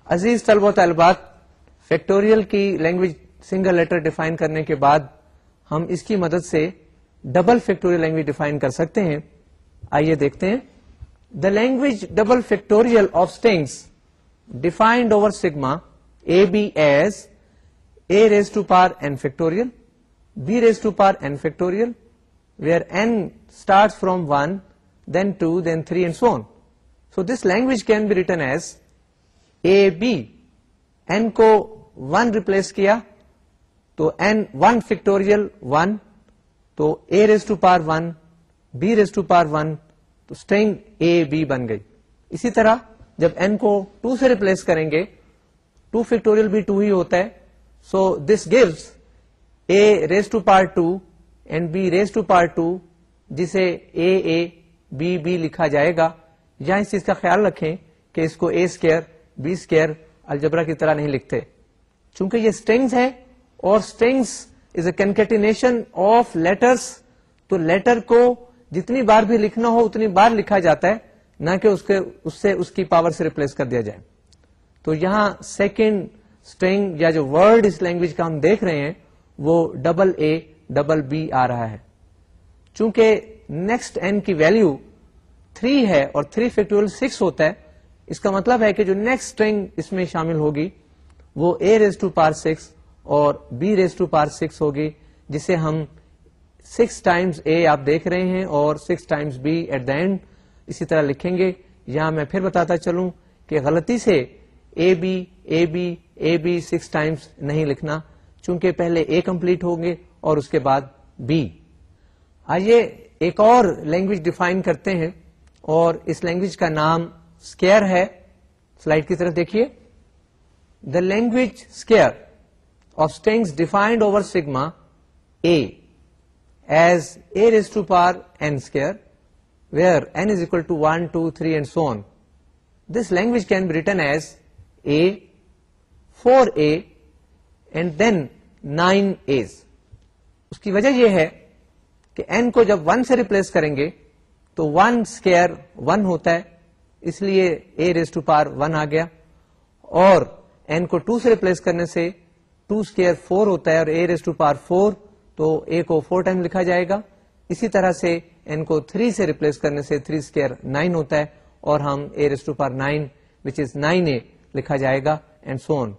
عزیز طلب و طالبات، فیکٹوریل کی لینگویج سنگل لیٹر ڈیفائن کرنے کے بعد ہم اس کی مدد سے ڈبل فیکٹوریل لینگویج ڈیفائن کر سکتے ہیں۔ آئیے دیکھتے ہیں۔ The language double factorial of strings defined over sigma a b as a raise to power n factorial b raise to power n factorial where n start from one then two then three and so on so this language can be written as a b n کو one replace کیا تو N one factorial one تو a raise to power one b raise to power one تو اے be بن گئی۔ اسی طرح جب این کو ٹو سے ریپلیس کریں گے ٹو فیکٹوریل بھی ٹو ہی ہوتا ہے۔ So this gives a raise to power two and b raise to power two جسے اے اے بی بی لکھا جائے گا۔ یہاں اس چیز کا خیال رکھیں کہ اس کو اے اسکیئر بی اسکیئر الجبرا کی طرح نہیں لکھتے۔ چونکہ یہ اسٹینگس ہے اور strings is a concatenation of letters تو لیٹر کو جتنی بار بھی لکھنا ہو اتنی بار لکھا جاتا ہے، نہ کہ اس کے، اس سے اس کی پاور سے ریپلیس کر دیا جائے۔ تو یہاں سیکنڈ اسٹینگ یا جو ورڈ اس لینگویج کا ہم دیکھ رہے ہیں، وہ ڈبل اے ڈبل بی آ رہا ہے۔ چونکہ نیکسٹ این کی ویلو تھری ہے اور تھری فیکٹوریل سکس ہوتا ہے، اس کا مطلب ہے کہ جو نیکسٹ اسٹرنگ اس میں شامل ہوگی، وہ a raise to power six اور b raise to power six ہوگی، جسے ہم سکس ٹائمس اے آپ دیکھ رہے ہیں اور six times b at the end اسی طرح لکھیں گے۔ یہاں میں پھر بتاتا چلوں کہ غلطی سے a b a b a b six times نہیں لکھنا، چونکہ پہلے اے کمپلیٹ ہوں گے اور اس کے بعد بی آئیے ایک اور لینگویج ڈیفائن کرتے ہیں اور اس لینگویج کا نام اسکیئر ہے۔ سلائڈ کی طرف دیکھیے۔ The language square of strings defined over sigma a as a raise to power n square where n is equal to one two three and so on this language can be written as a four a and then nine a's اس کی وجہ یہ ہے کہ N کو جب one سے replace کریں گے تو ون اسکیئر ون ہوتا ہے اس لیے a raise to power one آ گیا اور این کو ٹو سے ریپلیس کرنے سے ٹو اسکیئر فور ہوتا ہے اور a raise to power four, تو اے کو فور ٹائم لکھا جائے گا۔ اسی طرح سے این کو تھری سے ریپلیس کرنے سے تھری اسکیئر نائن ہوتا ہے اور ہم a raise to power nine, which is nine a لکھا جائے گا، اینڈ سون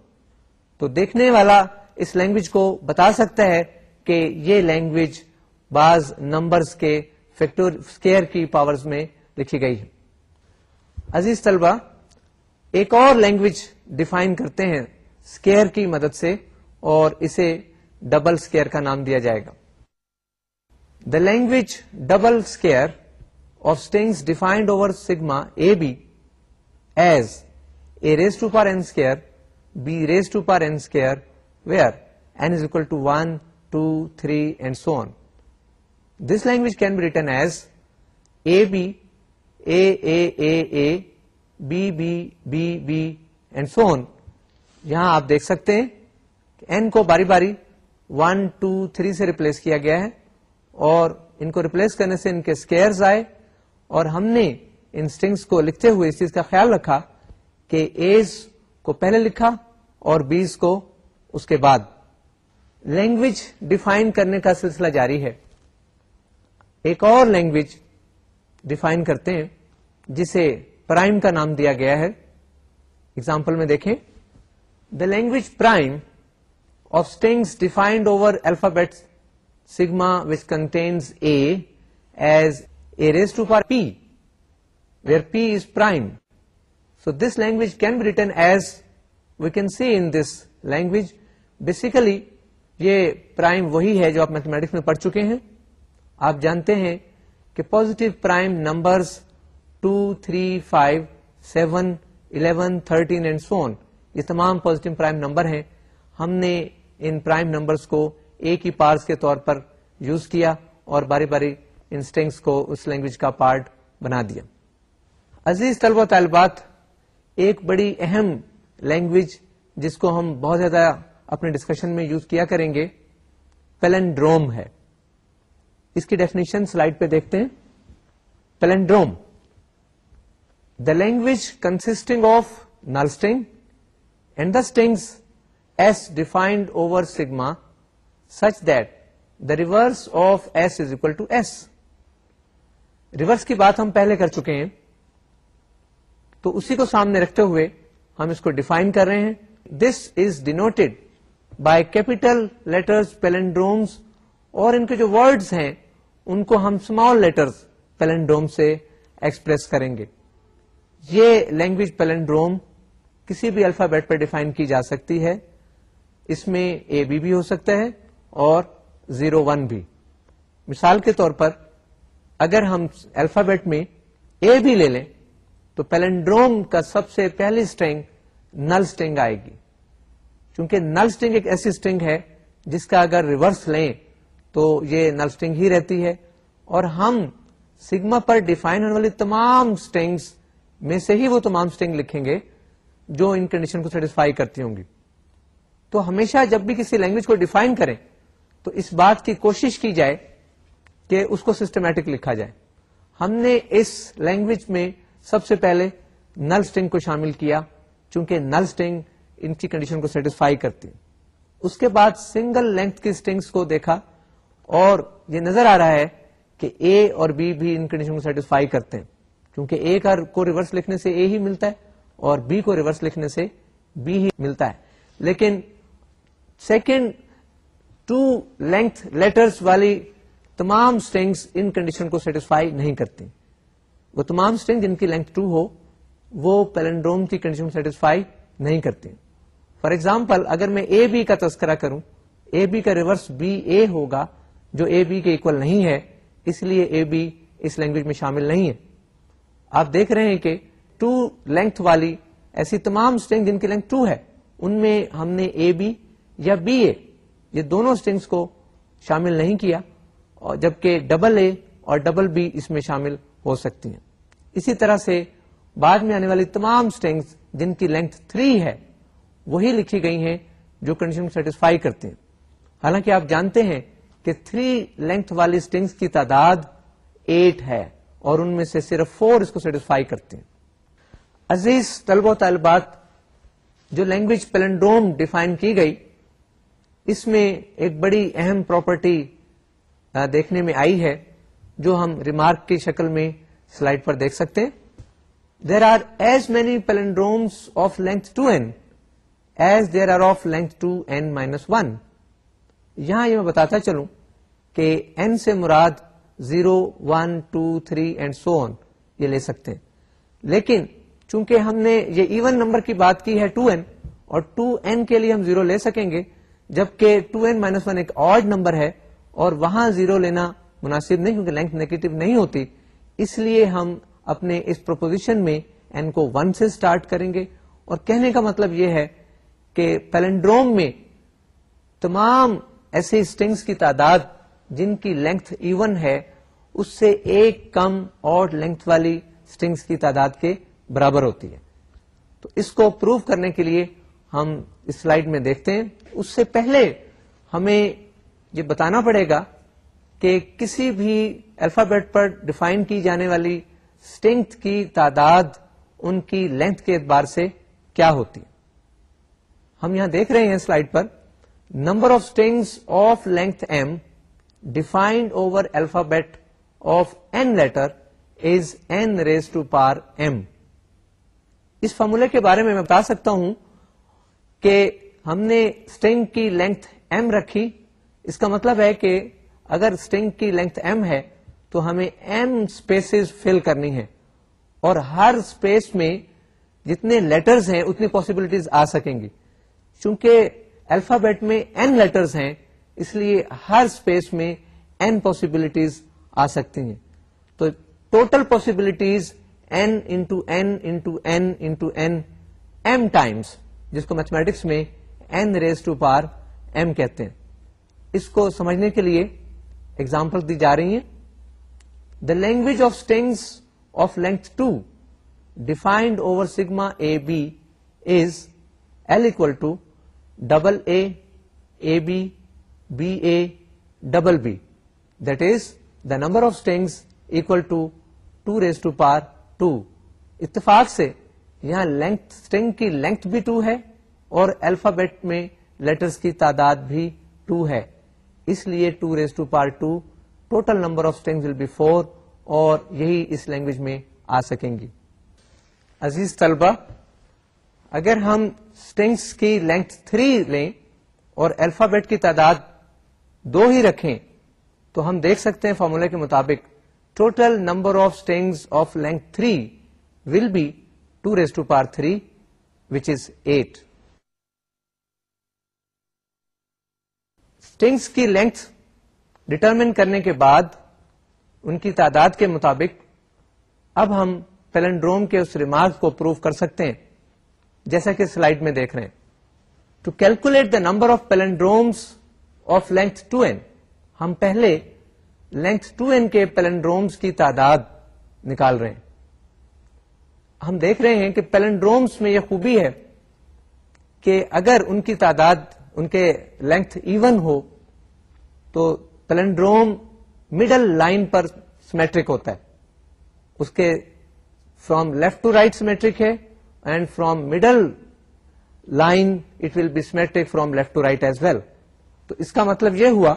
تو دیکھنے والا اس لینگویج کو بتا سکتا ہے کہ یہ لینگویج بعض نمبرز کے فیکٹور، اسکیئر کی پاورز میں لکھی گئی ہے۔ عزیز طلبہ ایک اور لینگویج ڈیفائن کرتے ہیں اسکیئر کی مدد سے۔ اور اسے ڈبل اسکیئر کا نام دیا جائے گا۔ The language double square of strings defined over sigma a b as a raise to power n square b raise to power n square where n is equal to one two three and so this language can be written as a b a a a a b b b b and so on یہاں آپ دیکھ سکتے ہیں n کو باری باری one two three سے replace کیا گیا ہے اور ان کو ریپلیس کرنے سے ان کے اسکیئرز آئے اور ہم نے ان اسٹنگس کو لکھتے ہوئے اس چیز کا خیال رکھا کہ ایز کو پہلے لکھا اور بیس کو اس کے بعد۔ لینگویج ڈیفائن کرنے کا سلسلہ جاری ہے۔ ایک اور لینگویج ڈیفائن کرتے ہیں جسے پرائم کا نام دیا گیا ہے۔ اگزامپل میں دیکھیں۔ The language prime of strings defined over alphabet sigma which contains a as a raise to power p where p is prime so this language can be written as we can see in this language basically یہ prime وہی ہے جو آپ mathematics میں پڑھ چکے ہیں. آپ جانتے ہیں کہ positive prime numbers two three five seven eleven thirteen and so on یہ تمام پوزیٹو پرائم نمبر ہیں. ہم نے ان پرائم نمبرس کو ایک ہی پارس کے طور پر یوز کیا اور باری باری انسٹنگس کو اس لینگویج کا پارٹ بنا دیا۔ عزیز طلبہ طالبات، ایک بڑی اہم لینگویج جس کو ہم بہت زیادہ اپنے ڈسکشن میں یوز کیا کریں گے پیلنڈروم ہے۔ اس کی ڈیفینیشن سلائڈ پہ دیکھتے ہیں۔ Palindrome the language consisting of null string and the strings s defined over sigma such that the reverse of s is equal to s reverse کی بات ہم پہلے کر چکے ہیں، تو اسی کو سامنے رکھتے ہوئے ہم اس کو ڈیفائن کر رہے ہیں۔ This is denoted by capital letters palindromes اور ان کے جو ورڈز ہیں، ان کو ہم اسمال لیٹرز پیلنڈروم سے ایکسپریس کریں گے۔ یہ لینگویج پیلنڈروم کسی بھی الفابیٹ پہ ڈیفائن کی جا سکتی ہے۔ اس میں اے بی بھی ہو سکتا ہے اور زیرو ون بھی۔ مثال کے طور پر اگر ہم الفابیٹ میں اے بھی لے لیں، تو پیلنڈروم کا سب سے پہلی اسٹینگ نل اسٹینگ آئے گی۔ چونکہ نل اسٹنگ ایک ایسی اسٹنگ ہے جس کا اگر ریورس لیں، تو یہ نل اسٹنگ ہی رہتی ہے۔ اور ہم سگما پر ڈیفائن ہونے والی تمام اسٹنگس میں سے ہی وہ تمام اسٹنگ لکھیں گے جو ان کنڈیشن کو سیٹسفائی کرتی ہوں گی۔ تو ہمیشہ جب بھی کسی لینگویج کو ڈیفائن کریں، تو اس بات کی کوشش کی جائے کہ اس کو سسٹمیٹک لکھا جائے۔ ہم نے اس لینگویج میں سب سے پہلے نل اسٹنگ کو شامل کیا، چونکہ نل اسٹنگ ان کی کنڈیشن کو سیٹسفائی کرتی۔ اس کے بعد سنگل لینتھ کی اسٹنگس کو دیکھا، اور یہ نظر آ رہا ہے کہ اے اور بی بھی ان کنڈیشن کو سیٹسفائی کرتے ہیں۔ کیونکہ اے کا کو ریورس لکھنے سے اے ہی ملتا ہے اور بی کو ریورس لکھنے سے بی ہی ملتا ہے۔ لیکن سیکنڈ ٹو لینتھ لیٹرس والی تمام اسٹنگس ان کنڈیشن کو سیٹسفائی نہیں کرتی۔ وہ تمام اسٹنگ جن کی لینتھ ٹو ہو، وہ پیلنڈروم کی کنڈیشن کو سیٹسفائی نہیں کرتی۔ فار ایگزامپل اگر میں اے بی کا تذکرہ کروں اے بی کا ریورس بی اے ہوگا، جو اے بی کے اکول نہیں ہے، اس لیے اے بی اس لینگویج میں شامل نہیں ہے۔ آپ دیکھ رہے ہیں کہ ٹو لینتھ والی ایسی تمام اسٹنگ جن کی لینتھ ٹو ہے، ان میں ہم نے اے بی یا بی اے، یہ دونوں اسٹنگس کو شامل نہیں کیا، اور جبکہ ڈبل اے اور ڈبل بی اس میں شامل ہو سکتی ہیں۔ اسی طرح سے بعد میں آنے والی تمام اسٹنگس جن کی لینتھ تھری ہے، وہی لکھی گئی ہیں جو کنڈیشن سیٹسفائی کرتے ہیں۔ حالانکہ آپ جانتے ہیں کہ تھری لینتھ والی اسٹنگس کی تعداد ایٹ ہے، اور ان میں سے صرف فور اس کو سیٹسفائی کرتے ہیں۔ عزیز طلب و طالبات، جو لینگویج پلنڈروم ڈیفائن کی گئی اس میں ایک بڑی اہم پراپرٹی دیکھنے میں آئی ہے، جو ہم ریمارک کی شکل میں سلائڈ پر دیکھ سکتے ہیں۔ There are as many palindromes of length two n as there are of length two n minus one یہاں یہ میں بتاتا چلوں کہ این سے مراد zero one two three and so on یہ لے سکتے ہیں۔ لیکن چونکہ ہم نے یہ ایون نمبر کی بات کی ہے ٹو این اور ٹو این کے لیے ہم زیرو لے سکیں گے جبکہ ٹو این مائنس ون ایک آڈ نمبر ہے اور وہاں زیرو لینا مناسب نہیں کیونکہ لینتھ نیگیٹو نہیں ہوتی۔ اس لیے ہم اپنے اس پروپوزیشن میں این کو ون سے اسٹارٹ کریں گے۔ اور کہنے کا مطلب یہ ہے کہ پیلنڈروم میں تمام ایسے اسٹنگس کی تعداد جن کی لینتھ ایون ہے، اس سے ایک کم اور لینتھ والی اسٹنگس کی تعداد کے برابر ہوتی ہے۔ تو اس کو پروو کرنے کے لیے ہم اس سلائڈ میں دیکھتے ہیں۔ اس سے پہلے ہمیں یہ بتانا پڑے گا کہ کسی بھی الفابیٹ پر ڈیفائن کی جانے والی اسٹنگ کی تعداد ان کی لینتھ کے اعتبار سے کیا ہوتی۔ ہم یہاں دیکھ رہے ہیں slide per. Number of strings of length m defined over alphabet of n letter is n raise to power m. Us formula کے بارے میں میں بتا سکتا ہوں کہ ہم نے اسٹنگ کی لینتھ ایم رکھی۔ اس کا مطلب ہے کہ اگر اسٹنگ کی لینتھ ایم ہے تو ہمیں ایم اسپیسیز فل کرنی ہے اور ہر اسپیس میں جتنے لیٹرز ہیں اتنی پاسبلٹیز آ سکیں گی۔ چونکہ الفابیٹ میں این لیٹرز ہیں، اس لیے ہر اسپیس میں این پاسبلٹیز آ سکتی ہیں۔ تو total possibilities n into n into n into n m times جس کو میتھمیٹکس میں n raise to power m کہتے ہیں۔ اس کو سمجھنے کے لیے ایگزامپل دی جا رہی ہیں۔ The language of strings of length two defined over sigma A B is L equal to double A A B B A double B that is the number of strings equal to two raise to power two اتفاق سے یہاں length string کی length بھی two ہے اور alphabet میں letters کی تعداد بھی ٹو ہے۔ اس لیے two raise to power two total number of string will be four اور یہی اس لینگویج میں آ سکیں گی۔ عزیز طلبہ، اگر ہم اسٹنگس کی لینتھ تھری لیں اور الفابیٹ کی تعداد دو ہی رکھیں، تو ہم دیکھ سکتے ہیں فارمولہ کے مطابق total number of strings of length three will be two raise to power three, which is eight. Strings کی لینتھ ڈٹرمن کرنے کے بعد ان کی تعداد کے مطابق اب ہم پیلنڈروم کے اس ریمارک کو پروف کر سکتے ہیں، جیسا کہ سلائڈ میں دیکھ رہے ہیں۔ To calculate the number of palindromes of length two N ہم پہلے لینتھ ٹو این کے پیلنڈرومس کی تعداد نکال رہے ہیں۔ ہم دیکھ رہے ہیں کہ پیلنڈرومس میں یہ خوبی ہے کہ اگر ان کی تعداد، ان کے لینتھ ایون ہو، تو پیلنڈروم مڈل لائن پر سمیٹرک ہوتا ہے۔ اس کے from left to right symmetric ہے and from middle line it will be symmetric from left to right as well تو اس کا مطلب یہ ہوا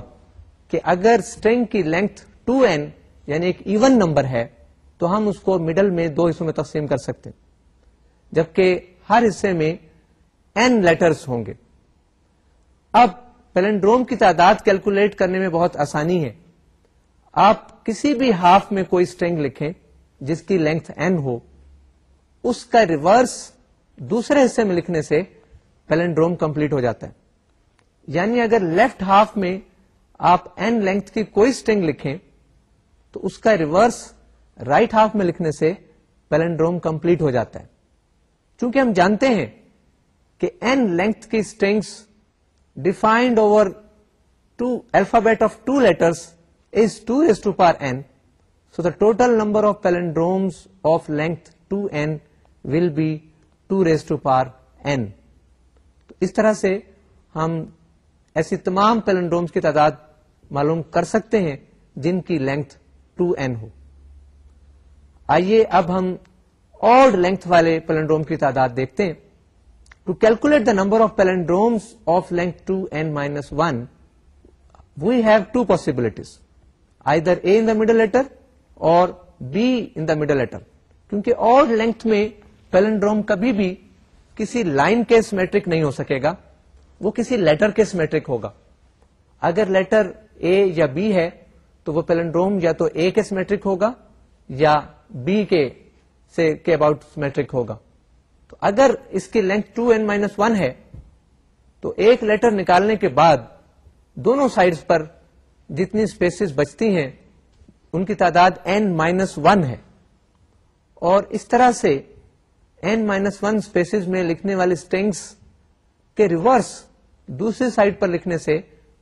کہ اگر اسٹرنگ کی لینتھ ٹو این یعنی ایک ایون نمبر ہے تو ہم اس کو مڈل میں دو حصوں میں تقسیم کر سکتے ہیں۔ جبکہ ہر حصے میں این لیٹرس ہوں گے۔ اب پیلنڈروم کی تعداد کیلکولیٹ کرنے میں بہت آسانی ہے۔ آپ کسی بھی ہاف میں کوئی اسٹرنگ لکھیں جس کی لینتھ این ہو، اس کا ریورس دوسرے حصے میں لکھنے سے پیلنڈروم کمپلیٹ ہو جاتا ہے۔ یعنی اگر لیفٹ ہاف میں آپ این لینتھ کی کوئی اسٹرنگ لکھیں تو اس کا ریورس رائٹ ہاف میں لکھنے سے پیلنڈروم کمپلیٹ ہو جاتا ہے۔ چونکہ ہم جانتے ہیں کہ این لینتھ کی strings defined over two alphabet of two letters is two raise to power n so the total number of palindromes of length two n will be two raise to power n اس طرح سے ہم ایسی تمام palindromes کی تعداد معلوم کر سکتے ہیں جن کی لینتھ ٹو این ہو۔ آئیے، اب ہم اور لینتھ والے پیلنڈروم کی تعداد دیکھتے ہیں۔ To calculate the number of palindromes of length two n minus one we have two possibilities either A in the middle letter اور B in the middle letter کیونکہ اور لینتھ میں پیلنڈروم کبھی بھی کسی لائن کے سمیٹرک نہیں ہو سکے گا، وہ کسی لیٹر کے سمیٹرک ہوگا۔ اگر لیٹر اے یا بی ہے، تو وہ پیلنڈروم یا تو اے کے سمیٹرک ہوگا یا بی کے سے کے اباؤٹ سمیٹرک ہوگا. تو اگر اس کی length two n minus one ہے، تو ایک لیٹر نکالنے کے بعد دونوں سائڈز پر جتنی اسپیسیز بچتی ہیں، ان کی تعداد این مائنس ون ہے۔ اور اس طرح سے این مائنس ون اسپیسیز میں لکھنے والی اسٹینگس کے ریورس دوسری سائڈ پر لکھنے سے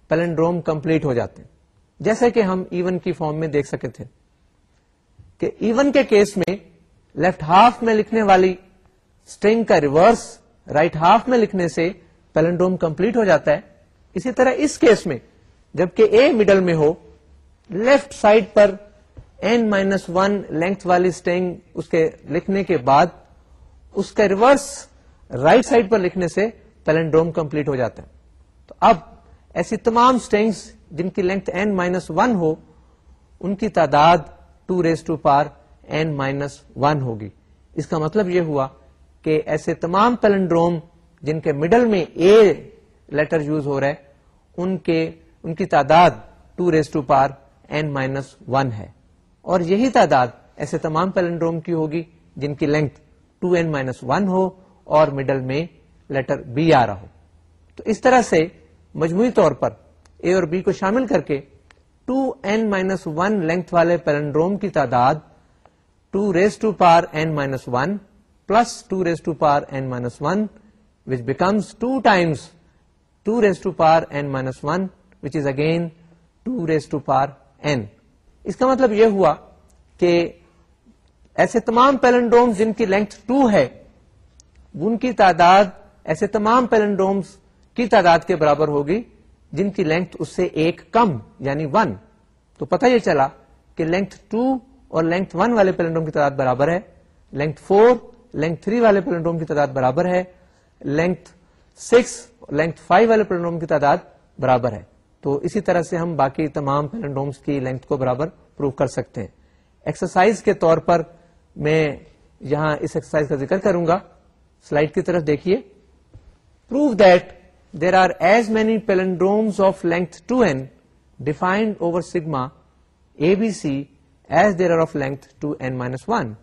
پیلنڈروم کمپلیٹ ہو جاتے ہیں۔ جیسے کہ ہم e ایون کی فارم میں دیکھ سکے تھے۔ کہ ایون کے کیس میں لیفٹ ہاف میں لکھنے والی اسٹرنگ کا ریورس رائٹ ہاف میں لکھنے سے پیلنڈروم کمپلیٹ ہو جاتا ہے۔ اسی طرح اس کیس میں جبکہ اے مڈل میں ہو لیفٹ سائڈ پر این مائنس ون لینتھ والی اسٹینگ اس کے لکھنے کے بعد اس کا ریورس رائٹ سائڈ پر لکھنے سے پیلنڈروم کمپلیٹ ہو جاتا ہے۔ تو اب ایسی تمام اسٹینگس جن کی لینتھ این مائنس ون ہو، ان کی تعداد two raise to power n minus one ہوگی۔ اس کا مطلب یہ ہوا کہ ایسے تمام پیلنڈروم جن کے مڈل میں اے لیٹر یوز ہو رہا ہے، ان کے، ان کی تعداد two raise to power n minus one ہے۔ اور یہی تعداد ایسے تمام پیلنڈروم کی ہوگی جن کی length two n minus one ہو اور مڈل میں لیٹر بی آ رہا ہو۔ تو اس طرح سے مجموعی طور پر اے اور بی کو شامل کر کے two n minus one length والے پیلنڈروم کی تعداد two raise to power n minus one plus two raise to power n minus one which becomes two times two raise to power n minus one which is again two raise to power n اس کا مطلب یہ ہوا کہ ایسے تمام palindrome جن کی length two ہے ان کی تعداد ایسے تمام پیلنڈرومس کی تعداد کے برابر ہوگی جن کی لینتھ اس سے ایک کم یعنی ون تو پتہ یہ چلا کہ لینتھ ٹو اور لینتھ ون والے پیلنڈروم کی تعداد برابر ہے لینتھ فور لینتھ تھری والے پیلنڈروم کی تعداد برابر ہے لینتھ سکس لینتھ فائیو والے پیلنڈروم کی تعداد برابر ہے۔ تو اسی طرح سے ہم باقی تمام پیلنڈرومس کی لینتھ کو برابر پروو کر سکتے ہیں۔ ایکسرسائز کے طور پر میں یہاں اس ایکسرسائز کا ذکر کروں گا۔ سلائڈ کی طرف دیکھیے۔ Prove that there are as many palindromes of length two n defined over sigma A B C as there are of length two n minus one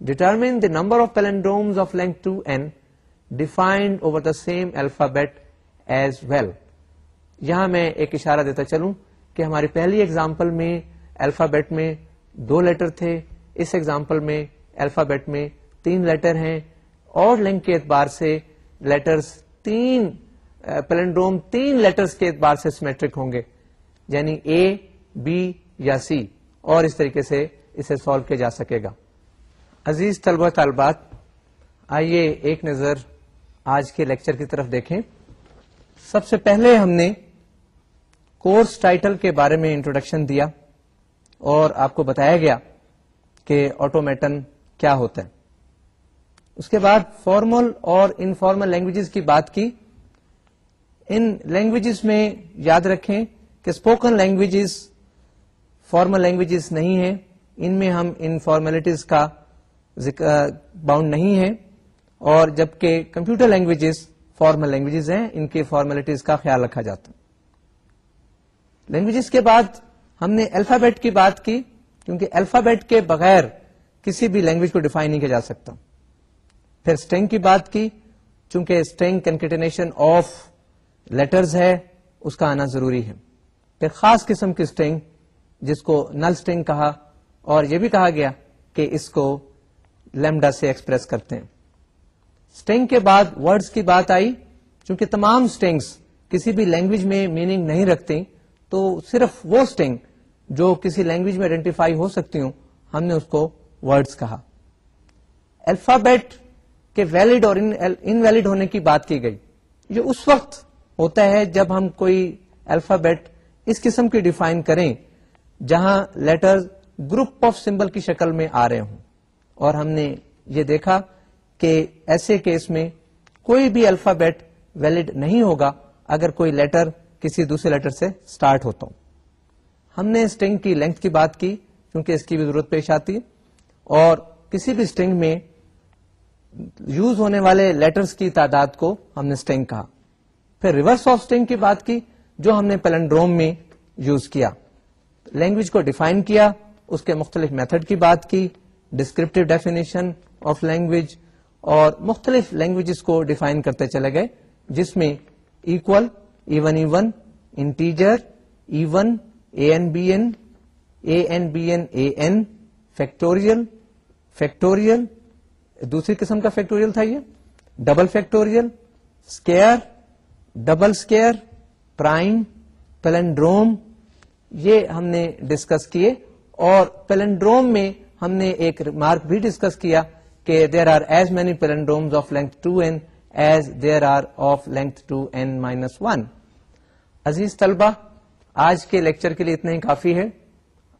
determine the number of palindromes of length two n defined over the same alphabet as well یہاں میں ایک اشارہ دیتا چلوں کہ ہماری پہلی example میں الفابیٹ میں دو لیٹر تھے، اس ایگزامپل میں الفابیٹ میں تین لیٹر ہیں اور لنک کے اعتبار سے لیٹرز تین پلنڈروم تین لیٹرز کے اعتبار سے سیمیٹرک ہوں گے یعنی اے بی یا سی اور اس طریقے سے اسے سالو کیا جا سکے گا۔ عزیز طلبہ، طالبات، آئیے ایک نظر آج کے لیکچر کی طرف دیکھیں۔ سب سے پہلے ہم نے کورس ٹائٹل کے بارے میں انٹروڈکشن دیا، اور آپ کو بتایا گیا کہ آٹومیٹن کیا ہوتا ہے۔ اس کے بعد فارمل اور انفارمل لینگویجز کی بات کی۔ ان لینگویجز میں یاد رکھیں کہ اسپوکن لینگویجز فارمل لینگویجز نہیں ہیں۔ ان میں ہم ان فارمیلٹیز کا باؤنڈ نہیں ہے اور جبکہ کمپیوٹر لینگویجز فارمل لینگویجز ہیں، ان کی فارمیلٹیز کا خیال رکھا جاتا لینگویجز کے بعد ہم نے الفابیٹ کی بات کی، کیونکہ الفابیٹ کے بغیر کسی بھی لینگویج کو ڈیفائن نہیں کیا جا سکتا۔ پھر اسٹینگ کی بات کی، چونکہ اسٹینگ کنکٹنیشن آف لیٹرز ہے، اس کا آنا ضروری ہے۔ پھر خاص قسم کی اسٹینگ جس کو نل اسٹینگ کہا، اور یہ بھی کہا گیا کہ اس کو لیمڈا سے ایکسپریس کرتے ہیں۔ اسٹینگ کے بعد ورڈز کی بات آئی، چونکہ تمام اسٹینگس کسی بھی لینگویج میں میننگ نہیں رکھتی، تو صرف وہ اسٹینگ جو کسی لینگویج میں آئیڈینٹیفائی ہو سکتی ہوں، ہم نے اس کو ورڈز کہا۔ الفابیٹ کے ویلڈ اور انویلڈ ہونے کی بات کی گئی۔ جو اس وقت ہوتا ہے جب ہم کوئی الفابیٹ اس قسم کی ڈیفائن کریں جہاں لیٹر گروپ آف سمبل کی شکل میں آ رہے ہوں۔ اور ہم نے یہ دیکھا کہ ایسے کیس میں کوئی بھی الفابیٹ ویلڈ نہیں ہوگا اگر کوئی لیٹر کسی دوسرے لیٹر سے اسٹارٹ ہوتا ہوں ہم نے اسٹنگ کی لینتھ کی بات کی کیونکہ اس کی بھی ضرورت پیش آتی۔ اور کسی بھی اسٹنگ میں یوز ہونے والے لیٹرز کی تعداد کو ہم نے اسٹنگ کہا۔ پھر ریورس آف کی بات کی جو ہم نے پلنڈروم میں یوز کیا۔ لینگویج کو ڈیفائن کیا، اس کے مختلف میتھڈ کی بات کی ڈسکرپٹیو ڈیفینیشن آف لینگویج اور مختلف لینگویجز کو ڈیفائن کرتے چلے گئے، جس میں equal even even integer even A n B n A n B n A n factorial factorial دوسری قسم کا فیکٹوریل تھا یہ double factorial square double square, prime, palindrome, یہ ہم نے ڈسکس کیے اور پلنڈروم میں ہم نے ایک ریمارک بھی ڈسکس کیا کہ there are as many palindromes of length two n as there are of length two n minus one عزیز طلبہ، آج کے لیکچر کے لیے اتنا ہی کافی ہے۔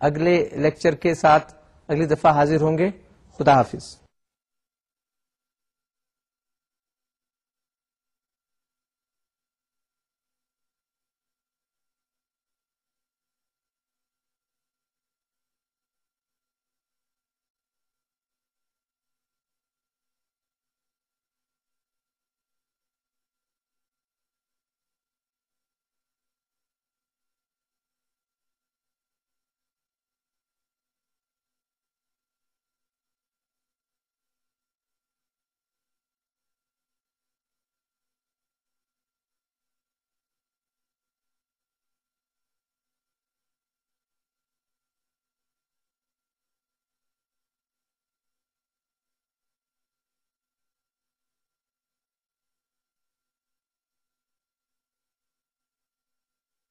اگلے لیکچر کے ساتھ اگلی دفعہ حاضر ہوں گے۔ خدا حافظ۔